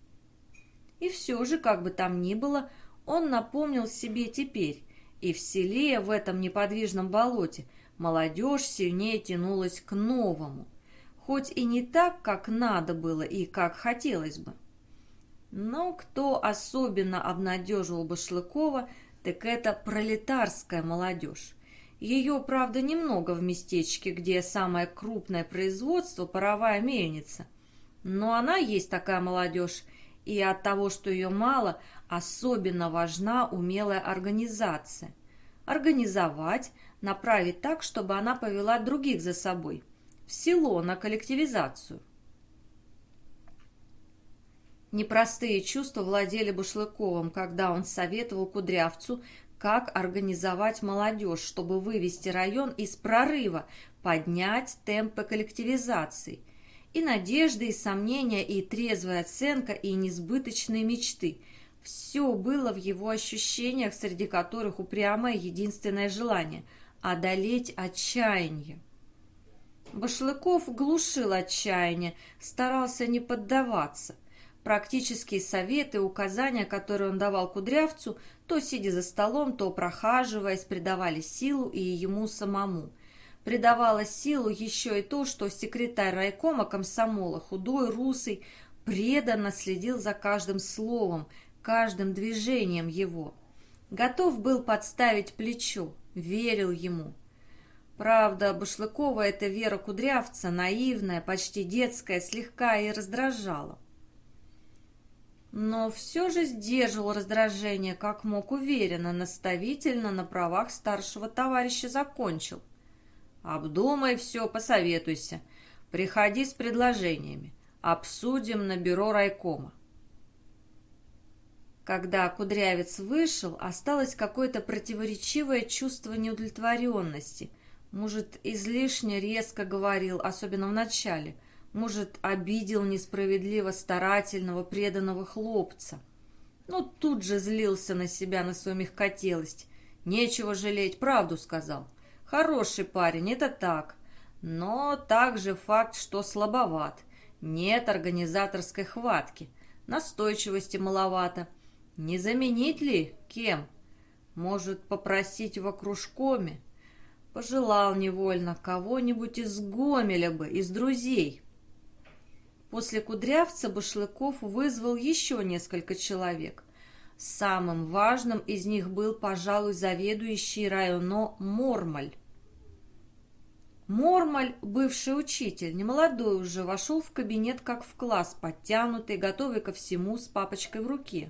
И все же, как бы там ни было, он напомнил себе теперь, и в селе, в этом неподвижном болоте, молодежь сильнее тянулась к новому, хоть и не так, как надо было и как хотелось бы. Но кто особенно обнадеживал Башлыкова, так это пролетарская молодежь. Ее, правда, немного в местечке, где самое крупное производство – паровая мельница. Но она есть такая молодежь, и от того, что ее мало, особенно важна умелая организация. Организовать, направить так, чтобы она повела других за собой. В село на коллективизацию – Непростые чувства владели Башлыковым, когда он советовал Кудрявцу, как организовать молодежь, чтобы вывести район из прорыва, поднять темпы коллективизации. И надежды, и сомнения, и трезвая оценка, и несбыточные мечты – все было в его ощущениях, среди которых упрямое единственное желание – одолеть отчаяние. Башлыков глушил отчаяние, старался не поддаваться. Практические советы и указания, которые он давал Кудрявцу, то сидя за столом, то прохаживаясь, придавали силу и ему самому. Придавало силу еще и то, что секретарь райкома комсомола, худой, русый, преданно следил за каждым словом, каждым движением его. Готов был подставить плечо, верил ему. Правда, Башлыкова эта вера Кудрявца, наивная, почти детская, слегка и раздражала но все же сдерживал раздражение, как мог уверенно, наставительно на правах старшего товарища закончил. «Обдумай все, посоветуйся. Приходи с предложениями. Обсудим на бюро райкома». Когда Кудрявец вышел, осталось какое-то противоречивое чувство неудовлетворенности. Может, излишне резко говорил, особенно в начале – может, обидел несправедливо старательного, преданного хлопца. Но тут же злился на себя, на свою мягкотелость. Нечего жалеть, правду сказал. Хороший парень, это так. Но также факт, что слабоват. Нет организаторской хватки. Настойчивости маловато. Не заменить ли кем? Может, попросить в окружкоме? Пожелал невольно кого-нибудь из Гомеля бы, из друзей. После Кудрявца Башлыков вызвал еще несколько человек. Самым важным из них был, пожалуй, заведующий районо Мормаль. Мормаль, бывший учитель, немолодой уже, вошел в кабинет как в класс, подтянутый, готовый ко всему, с папочкой в руке.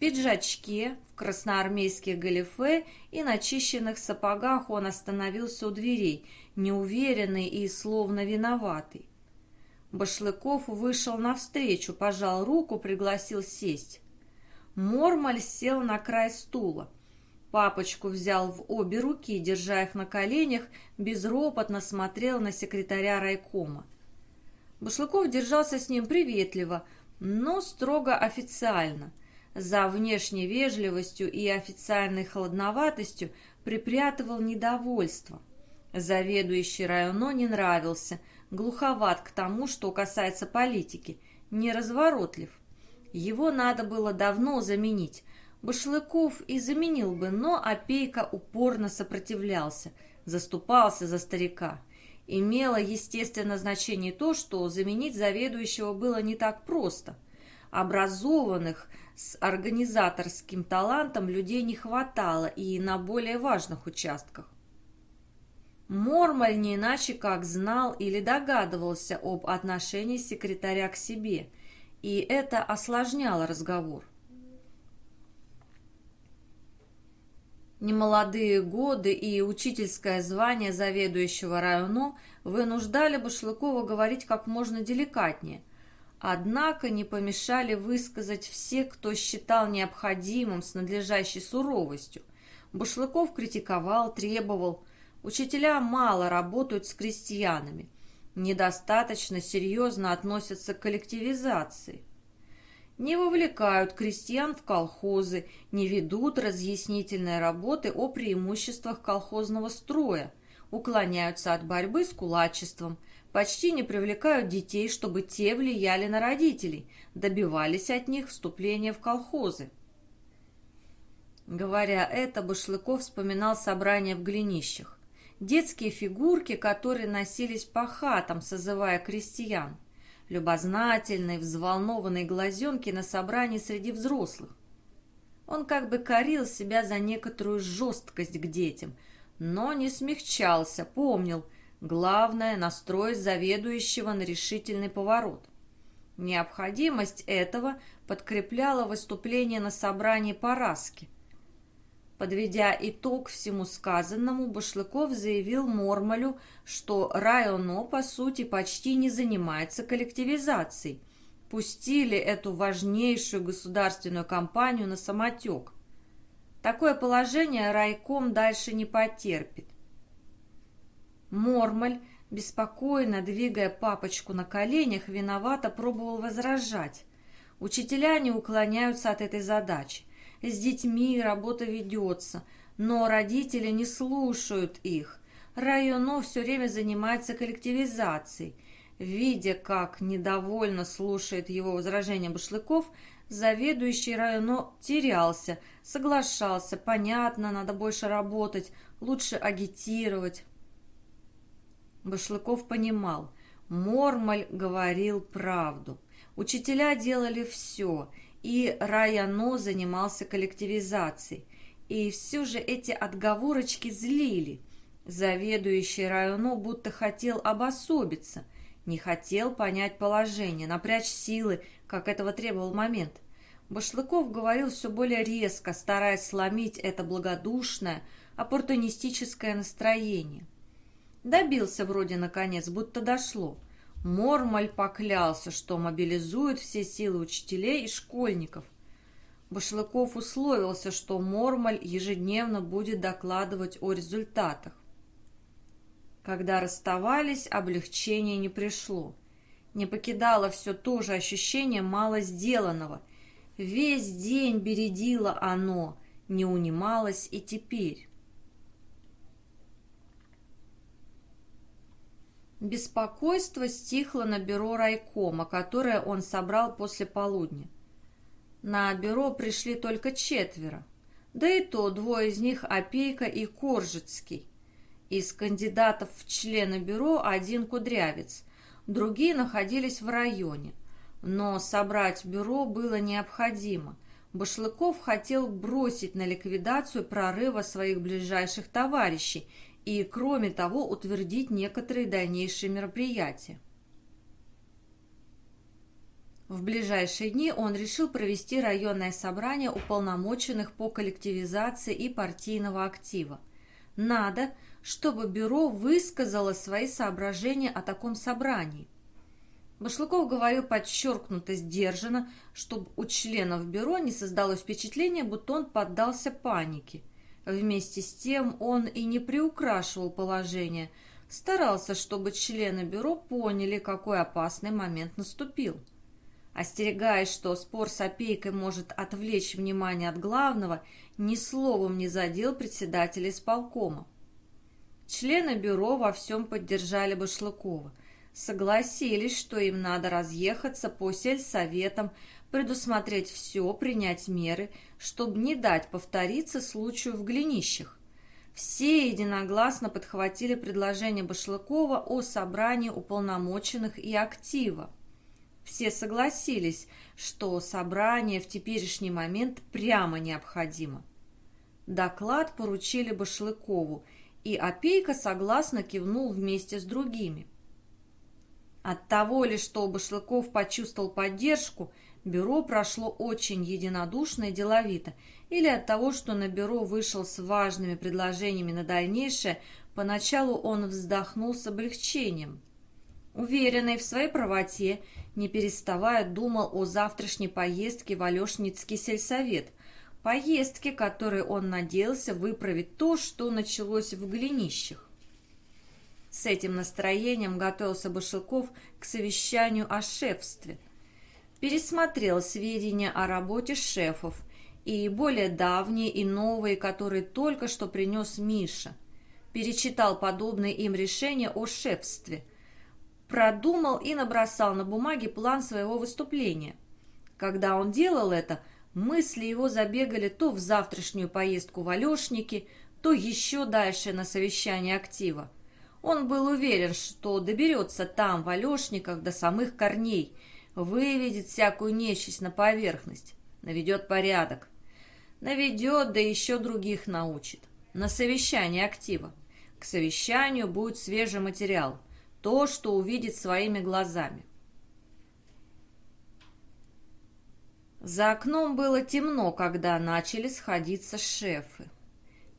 Пиджачке, в красноармейских галифе и начищенных сапогах он остановился у дверей, неуверенный и словно виноватый. Башлыков вышел навстречу, пожал руку, пригласил сесть. Мормаль сел на край стула. Папочку взял в обе руки, держа их на коленях, безропотно смотрел на секретаря райкома. Башлыков держался с ним приветливо, но строго официально. За внешней вежливостью и официальной холодноватостью припрятывал недовольство. Заведующий районо не нравился, глуховат к тому, что касается политики, неразворотлив. Его надо было давно заменить. Башлыков и заменил бы, но опейка упорно сопротивлялся, заступался за старика. Имело, естественно, значение то, что заменить заведующего было не так просто. Образованных с организаторским талантом людей не хватало и на более важных участках. Мормаль не иначе как знал или догадывался об отношении секретаря к себе, и это осложняло разговор. Немолодые годы и учительское звание заведующего району вынуждали Башлыкова говорить как можно деликатнее, однако не помешали высказать все, кто считал необходимым с надлежащей суровостью. Башлыков критиковал, требовал, Учителя мало работают с крестьянами, недостаточно серьезно относятся к коллективизации. Не вовлекают крестьян в колхозы, не ведут разъяснительной работы о преимуществах колхозного строя, уклоняются от борьбы с кулачеством, почти не привлекают детей, чтобы те влияли на родителей, добивались от них вступления в колхозы. Говоря это, Башлыков вспоминал собрание в Глинищах детские фигурки, которые носились по хатам, созывая крестьян, любознательные, взволнованные глазенки на собрании среди взрослых. Он как бы корил себя за некоторую жесткость к детям, но не смягчался, помнил, главное – настроить заведующего на решительный поворот. Необходимость этого подкрепляла выступление на собрании Параски – Подведя итог всему сказанному, Башлыков заявил Мормалю, что районо, по сути, почти не занимается коллективизацией. Пустили эту важнейшую государственную кампанию на самотек. Такое положение райком дальше не потерпит. Мормаль, беспокойно двигая папочку на коленях, виновато пробовал возражать. Учителя не уклоняются от этой задачи. С детьми работа ведется, но родители не слушают их. Районо все время занимается коллективизацией. Видя, как недовольно слушает его возражения Башлыков, заведующий районо терялся, соглашался, понятно, надо больше работать, лучше агитировать. Башлыков понимал, Мормаль говорил правду. Учителя делали все, и Раяно занимался коллективизацией. И все же эти отговорочки злили. Заведующий Районо будто хотел обособиться, не хотел понять положение, напрячь силы, как этого требовал момент. Башлыков говорил все более резко, стараясь сломить это благодушное, оппортунистическое настроение. Добился вроде наконец, будто дошло – Мормаль поклялся, что мобилизует все силы учителей и школьников. Башлыков условился, что Мормаль ежедневно будет докладывать о результатах. Когда расставались, облегчение не пришло. Не покидало все то же ощущение мало сделанного. Весь день бередило оно, не унималось и теперь. Беспокойство стихло на бюро райкома, которое он собрал после полудня. На бюро пришли только четверо, да и то двое из них Опейка и Коржицкий. Из кандидатов в члены бюро один кудрявец, другие находились в районе. Но собрать бюро было необходимо. Башлыков хотел бросить на ликвидацию прорыва своих ближайших товарищей и, кроме того, утвердить некоторые дальнейшие мероприятия. В ближайшие дни он решил провести районное собрание уполномоченных по коллективизации и партийного актива. Надо, чтобы бюро высказало свои соображения о таком собрании. Башлыков говорил подчеркнуто сдержанно, чтобы у членов бюро не создалось впечатление, будто он поддался панике. Вместе с тем он и не приукрашивал положение, старался, чтобы члены бюро поняли, какой опасный момент наступил. Остерегаясь, что спор с опейкой может отвлечь внимание от главного, ни словом не задел председателя исполкома. Члены бюро во всем поддержали Башлыкова. Согласились, что им надо разъехаться по сельсоветам, предусмотреть все, принять меры, чтобы не дать повториться случаю в Глинищах. Все единогласно подхватили предложение Башлыкова о собрании уполномоченных и актива. Все согласились, что собрание в теперешний момент прямо необходимо. Доклад поручили Башлыкову, и Опейка согласно кивнул вместе с другими. От того ли, что Башлыков почувствовал поддержку, бюро прошло очень единодушно и деловито, или от того, что на бюро вышел с важными предложениями на дальнейшее, поначалу он вздохнул с облегчением. Уверенный в своей правоте, не переставая думал о завтрашней поездке в Алешницкий сельсовет, поездке, которой он надеялся выправить то, что началось в Глинищах. С этим настроением готовился Башилков к совещанию о шефстве. Пересмотрел сведения о работе шефов, и более давние, и новые, которые только что принес Миша. Перечитал подобные им решения о шефстве. Продумал и набросал на бумаге план своего выступления. Когда он делал это, мысли его забегали то в завтрашнюю поездку в Алешники, то еще дальше на совещание актива. Он был уверен, что доберется там, в Алешниках, до самых корней, выведет всякую нечисть на поверхность, наведет порядок. Наведет, да еще других научит. На совещание актива. К совещанию будет свежий материал, то, что увидит своими глазами. За окном было темно, когда начали сходиться шефы.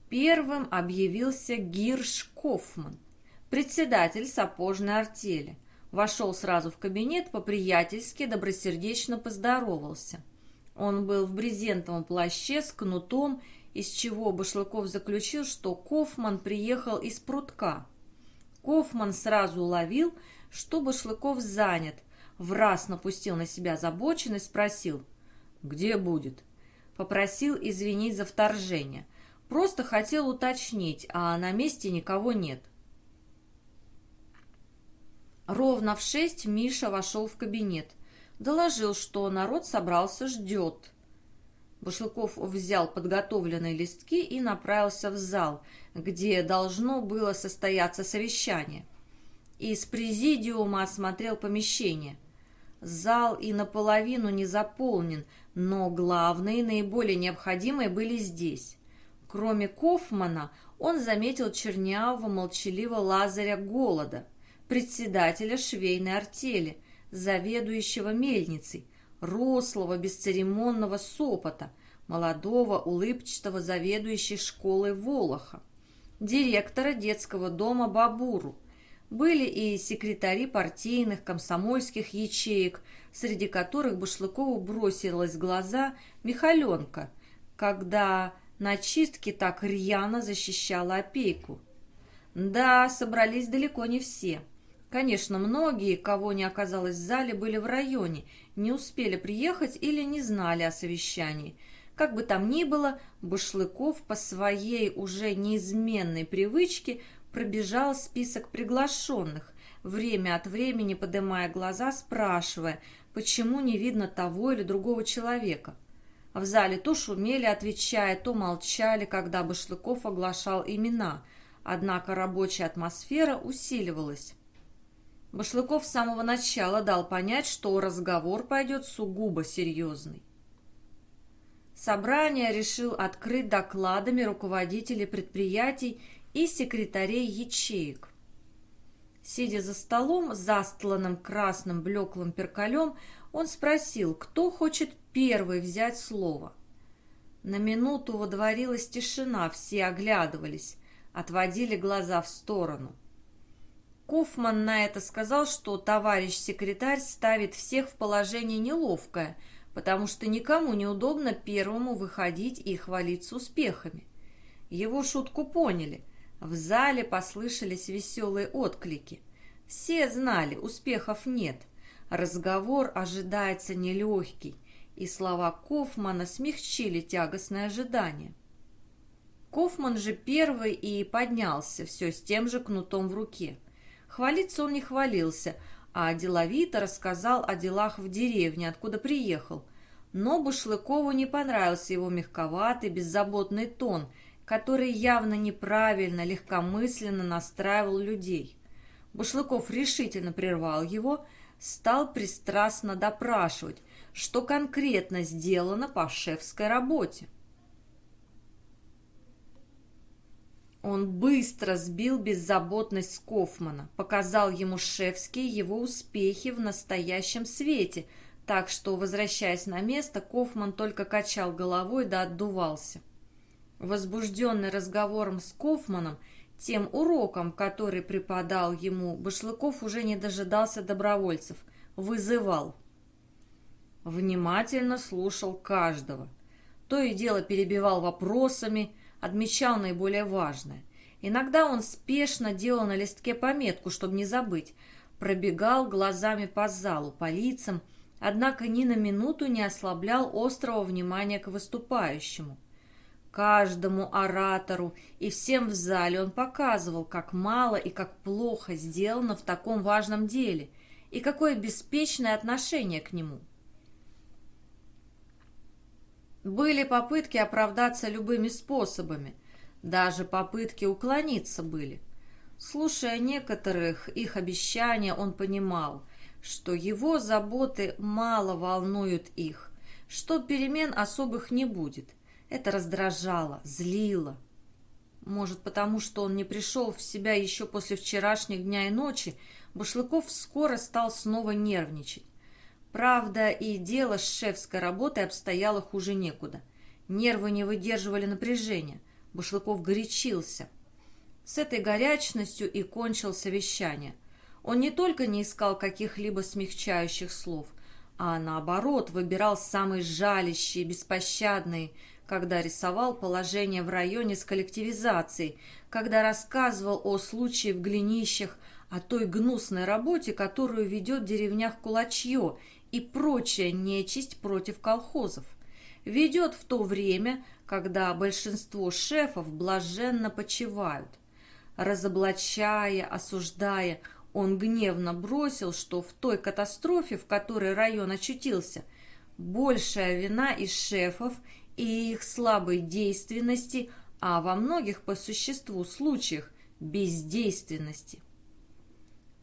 Первым объявился Гирш Кофман – Председатель сапожной артели. Вошел сразу в кабинет, по-приятельски добросердечно поздоровался. Он был в брезентовом плаще с кнутом, из чего Башлыков заключил, что Кофман приехал из прутка. Кофман сразу уловил, что Башлыков занят, в раз напустил на себя забоченность, спросил «Где будет?» Попросил извинить за вторжение. Просто хотел уточнить, а на месте никого нет. Ровно в шесть Миша вошел в кабинет. Доложил, что народ собрался, ждет. Башлыков взял подготовленные листки и направился в зал, где должно было состояться совещание. Из президиума осмотрел помещение. Зал и наполовину не заполнен, но главные, наиболее необходимые были здесь. Кроме Кофмана, он заметил чернявого, молчаливого Лазаря Голода – председателя швейной артели, заведующего мельницей, рослого, бесцеремонного сопота, молодого, улыбчатого заведующей школой Волоха, директора детского дома Бабуру. Были и секретари партийных, комсомольских ячеек, среди которых Башлыкову бросилась в глаза Михаленка, когда на чистке так рьяно защищала опеку. Да, собрались далеко не все. Конечно, многие, кого не оказалось в зале, были в районе, не успели приехать или не знали о совещании. Как бы там ни было, Башлыков по своей уже неизменной привычке пробежал список приглашенных, время от времени поднимая глаза, спрашивая, почему не видно того или другого человека. В зале то шумели, отвечая, то молчали, когда Башлыков оглашал имена, однако рабочая атмосфера усиливалась. Башлыков с самого начала дал понять, что разговор пойдет сугубо серьезный. Собрание решил открыть докладами руководителей предприятий и секретарей ячеек. Сидя за столом, застланным красным блеклым перкалем, он спросил, кто хочет первый взять слово. На минуту водворилась тишина, все оглядывались, отводили глаза в сторону. Кофман на это сказал, что товарищ секретарь ставит всех в положение неловкое, потому что никому неудобно первому выходить и хвалиться успехами. Его шутку поняли. В зале послышались веселые отклики. Все знали, успехов нет. Разговор ожидается нелегкий, и слова Кофмана смягчили тягостное ожидание. Кофман же первый и поднялся, все с тем же кнутом в руке. Хвалиться он не хвалился, а деловито рассказал о делах в деревне, откуда приехал. Но Бушлыкову не понравился его мягковатый, беззаботный тон, который явно неправильно, легкомысленно настраивал людей. Бушлыков решительно прервал его, стал пристрастно допрашивать, что конкретно сделано по шефской работе. Он быстро сбил беззаботность Кофмана, показал ему шефские его успехи в настоящем свете, так что, возвращаясь на место, Кофман только качал головой да отдувался. Возбужденный разговором с Кофманом, тем уроком, который преподал ему, Башлыков уже не дожидался добровольцев, вызывал. Внимательно слушал каждого. То и дело перебивал вопросами, отмечал наиболее важное. Иногда он спешно делал на листке пометку, чтобы не забыть, пробегал глазами по залу, по лицам, однако ни на минуту не ослаблял острого внимания к выступающему. Каждому оратору и всем в зале он показывал, как мало и как плохо сделано в таком важном деле, и какое беспечное отношение к нему – были попытки оправдаться любыми способами, даже попытки уклониться были. Слушая некоторых их обещания, он понимал, что его заботы мало волнуют их, что перемен особых не будет. Это раздражало, злило. Может, потому что он не пришел в себя еще после вчерашних дня и ночи, Башлыков скоро стал снова нервничать. Правда, и дело с шефской работой обстояло хуже некуда. Нервы не выдерживали напряжения. Башлыков горячился. С этой горячностью и кончил совещание. Он не только не искал каких-либо смягчающих слов, а наоборот выбирал самые жалящие, беспощадные, когда рисовал положение в районе с коллективизацией, когда рассказывал о случае в Глинищах, о той гнусной работе, которую ведет в деревнях Кулачье и прочая нечисть против колхозов. Ведет в то время, когда большинство шефов блаженно почивают. Разоблачая, осуждая, он гневно бросил, что в той катастрофе, в которой район очутился, большая вина из шефов и их слабой действенности, а во многих по существу случаях бездейственности.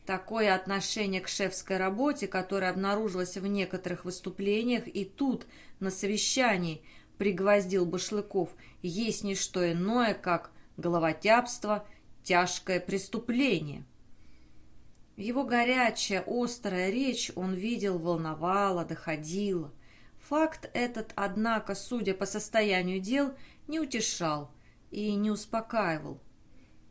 Такое отношение к шефской работе, которое обнаружилось в некоторых выступлениях и тут, на совещании, пригвоздил Башлыков, есть не что иное, как головотяпство, тяжкое преступление. Его горячая, острая речь он видел, волновала, доходила. Факт этот, однако, судя по состоянию дел, не утешал и не успокаивал.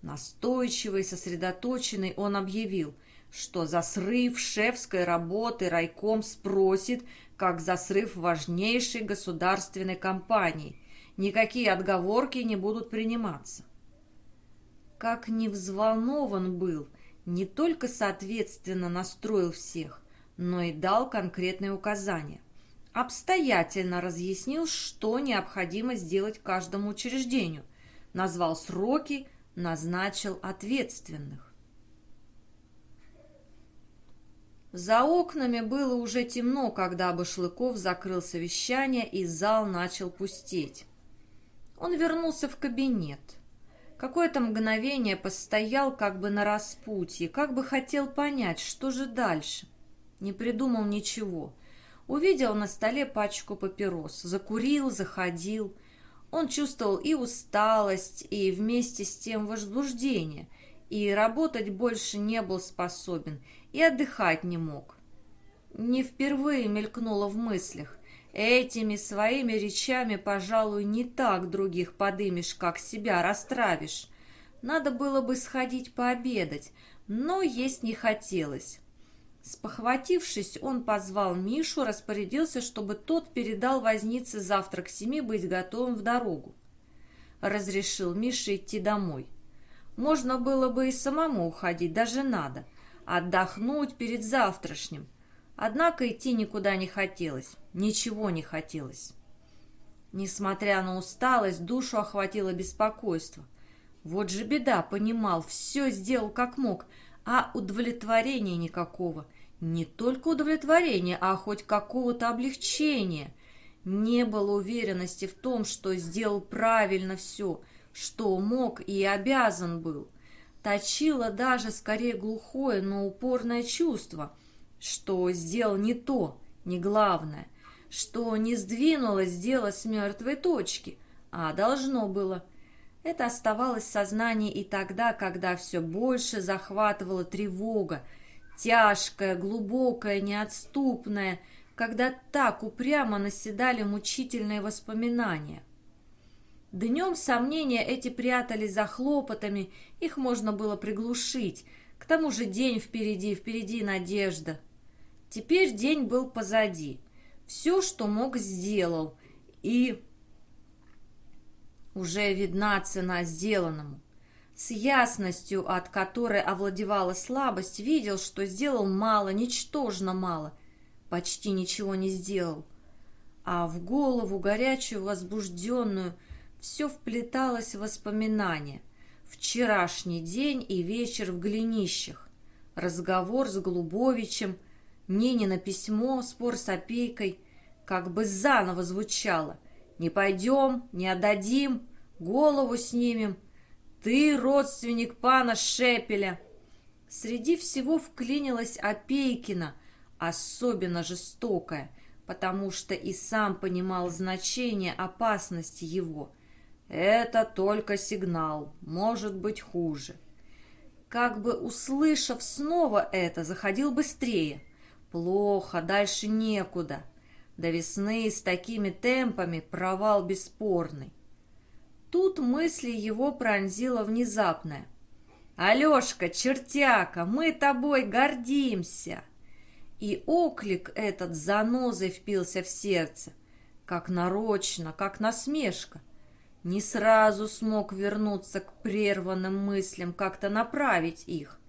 Настойчивый, сосредоточенный он объявил – что за срыв шефской работы райком спросит, как за срыв важнейшей государственной компании. Никакие отговорки не будут приниматься. Как не взволнован был, не только соответственно настроил всех, но и дал конкретные указания. Обстоятельно разъяснил, что необходимо сделать каждому учреждению, назвал сроки, назначил ответственных. За окнами было уже темно, когда Башлыков закрыл совещание, и зал начал пустеть. Он вернулся в кабинет. Какое-то мгновение постоял как бы на распутье, как бы хотел понять, что же дальше. Не придумал ничего. Увидел на столе пачку папирос, закурил, заходил. Он чувствовал и усталость, и вместе с тем возбуждение, и работать больше не был способен, и отдыхать не мог. Не впервые мелькнуло в мыслях. Этими своими речами, пожалуй, не так других подымешь, как себя расстравишь. Надо было бы сходить пообедать, но есть не хотелось. Спохватившись, он позвал Мишу, распорядился, чтобы тот передал вознице завтра к семи быть готовым в дорогу. Разрешил Мише идти домой. Можно было бы и самому уходить, даже надо — отдохнуть перед завтрашним. Однако идти никуда не хотелось, ничего не хотелось. Несмотря на усталость, душу охватило беспокойство. Вот же беда, понимал, все сделал как мог, а удовлетворения никакого. Не только удовлетворения, а хоть какого-то облегчения. Не было уверенности в том, что сделал правильно все, что мог и обязан был. Точило даже скорее глухое, но упорное чувство, что сделал не то, не главное, что не сдвинулось дело с мертвой точки, а должно было – это оставалось в сознании и тогда, когда все больше захватывала тревога, тяжкая, глубокая, неотступная, когда так упрямо наседали мучительные воспоминания. Днем сомнения эти прятались за хлопотами, их можно было приглушить. К тому же день впереди, впереди надежда. Теперь день был позади. Все, что мог, сделал. И уже видна цена сделанному. С ясностью, от которой овладевала слабость, видел, что сделал мало, ничтожно мало, почти ничего не сделал. А в голову, горячую, возбужденную, все вплеталось в воспоминания. Вчерашний день и вечер в Глинищах, разговор с Голубовичем, Нинина письмо, спор с опейкой, как бы заново звучало. «Не пойдем, не отдадим, голову снимем. Ты родственник пана Шепеля. Среди всего вклинилась Опейкина, особенно жестокая, потому что и сам понимал значение опасности его. Это только сигнал, может быть хуже. Как бы услышав снова это, заходил быстрее. Плохо, дальше некуда. До весны с такими темпами провал бесспорный. Тут мысли его пронзила внезапная. «Алешка, чертяка, мы тобой гордимся!» И оклик этот занозой впился в сердце, как нарочно, как насмешка. Не сразу смог вернуться к прерванным мыслям, как-то направить их.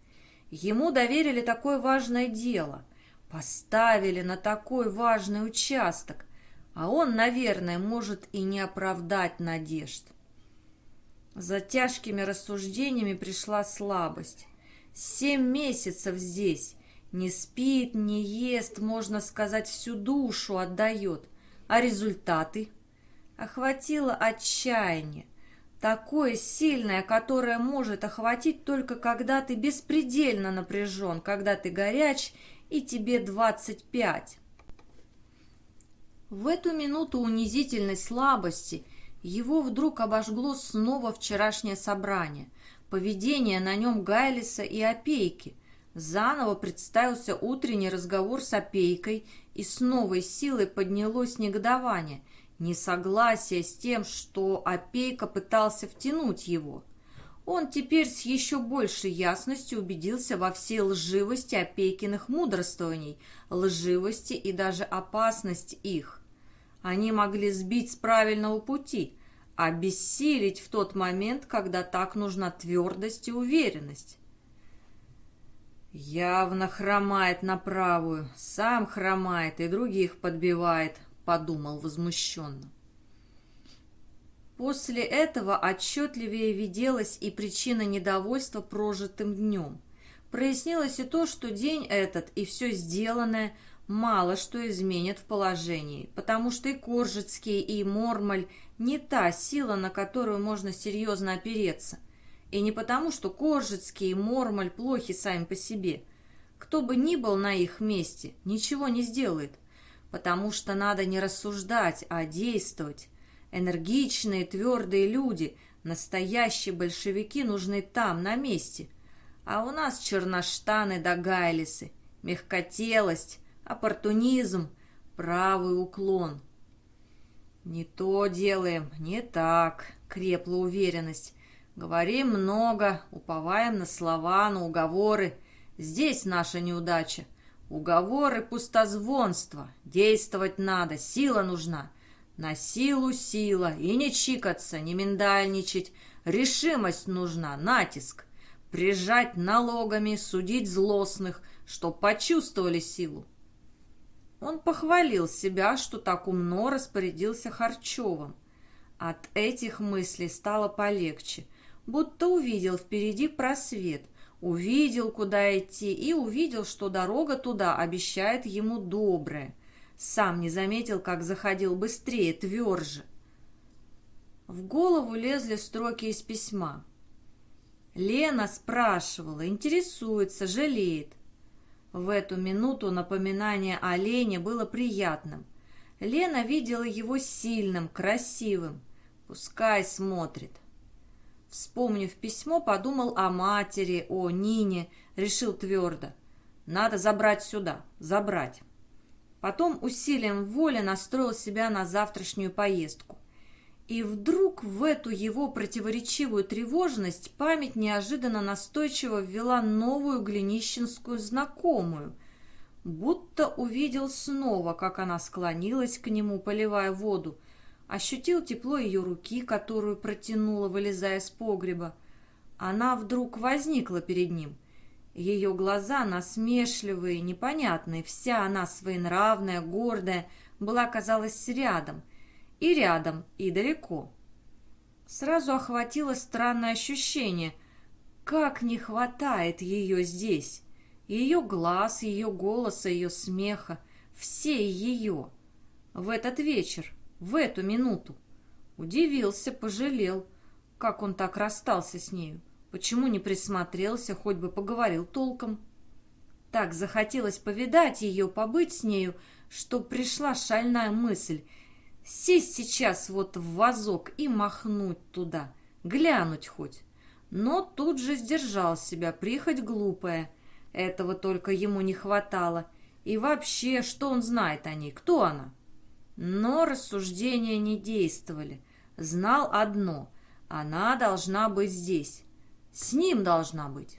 Ему доверили такое важное дело, поставили на такой важный участок, а он, наверное, может и не оправдать надежд. За тяжкими рассуждениями пришла слабость. Семь месяцев здесь. Не спит, не ест, можно сказать, всю душу отдает. А результаты? Охватило отчаяние. Такое сильное, которое может охватить только когда ты беспредельно напряжен, когда ты горяч и тебе двадцать пять. В эту минуту унизительной слабости – его вдруг обожгло снова вчерашнее собрание, поведение на нем Гайлиса и Опейки. Заново представился утренний разговор с Опейкой, и с новой силой поднялось негодование, несогласие с тем, что Опейка пытался втянуть его. Он теперь с еще большей ясностью убедился во всей лживости Опейкиных мудрствований, лживости и даже опасность их. Они могли сбить с правильного пути, обессилить в тот момент, когда так нужна твердость и уверенность. «Явно хромает на правую, сам хромает и других подбивает», — подумал возмущенно. После этого отчетливее виделась и причина недовольства прожитым днем. Прояснилось и то, что день этот и все сделанное — мало что изменит в положении, потому что и Коржицкий, и Мормаль не та сила, на которую можно серьезно опереться. И не потому, что Коржицкий и Мормаль плохи сами по себе. Кто бы ни был на их месте, ничего не сделает, потому что надо не рассуждать, а действовать. Энергичные, твердые люди, настоящие большевики нужны там, на месте. А у нас черноштаны да гайлисы, мягкотелость, оппортунизм, правый уклон. «Не то делаем, не так», — крепла уверенность. «Говорим много, уповаем на слова, на уговоры. Здесь наша неудача. Уговоры — пустозвонство. Действовать надо, сила нужна. На силу сила, и не чикаться, не миндальничать. Решимость нужна, натиск. Прижать налогами, судить злостных, чтоб почувствовали силу. Он похвалил себя, что так умно распорядился Харчевым. От этих мыслей стало полегче, будто увидел впереди просвет, увидел, куда идти, и увидел, что дорога туда обещает ему доброе. Сам не заметил, как заходил быстрее, тверже. В голову лезли строки из письма. Лена спрашивала, интересуется, жалеет. В эту минуту напоминание о Лене было приятным. Лена видела его сильным, красивым. Пускай смотрит. Вспомнив письмо, подумал о матери, о Нине, решил твердо. Надо забрать сюда, забрать. Потом усилием воли настроил себя на завтрашнюю поездку. И вдруг в эту его противоречивую тревожность память неожиданно настойчиво ввела новую глинищенскую знакомую. Будто увидел снова, как она склонилась к нему, поливая воду, ощутил тепло ее руки, которую протянула, вылезая с погреба. Она вдруг возникла перед ним. Ее глаза насмешливые, непонятные, вся она своенравная, гордая, была, казалось, рядом — и рядом, и далеко. Сразу охватило странное ощущение, как не хватает ее здесь. Ее глаз, ее голоса, ее смеха, всей ее. В этот вечер, в эту минуту. Удивился, пожалел, как он так расстался с нею. Почему не присмотрелся, хоть бы поговорил толком. Так захотелось повидать ее, побыть с нею, что пришла шальная мысль — Сесть сейчас вот в вазок и махнуть туда, глянуть хоть. Но тут же сдержал себя, прихоть глупая. Этого только ему не хватало. И вообще, что он знает о ней, кто она? Но рассуждения не действовали. Знал одно — она должна быть здесь. С ним должна быть.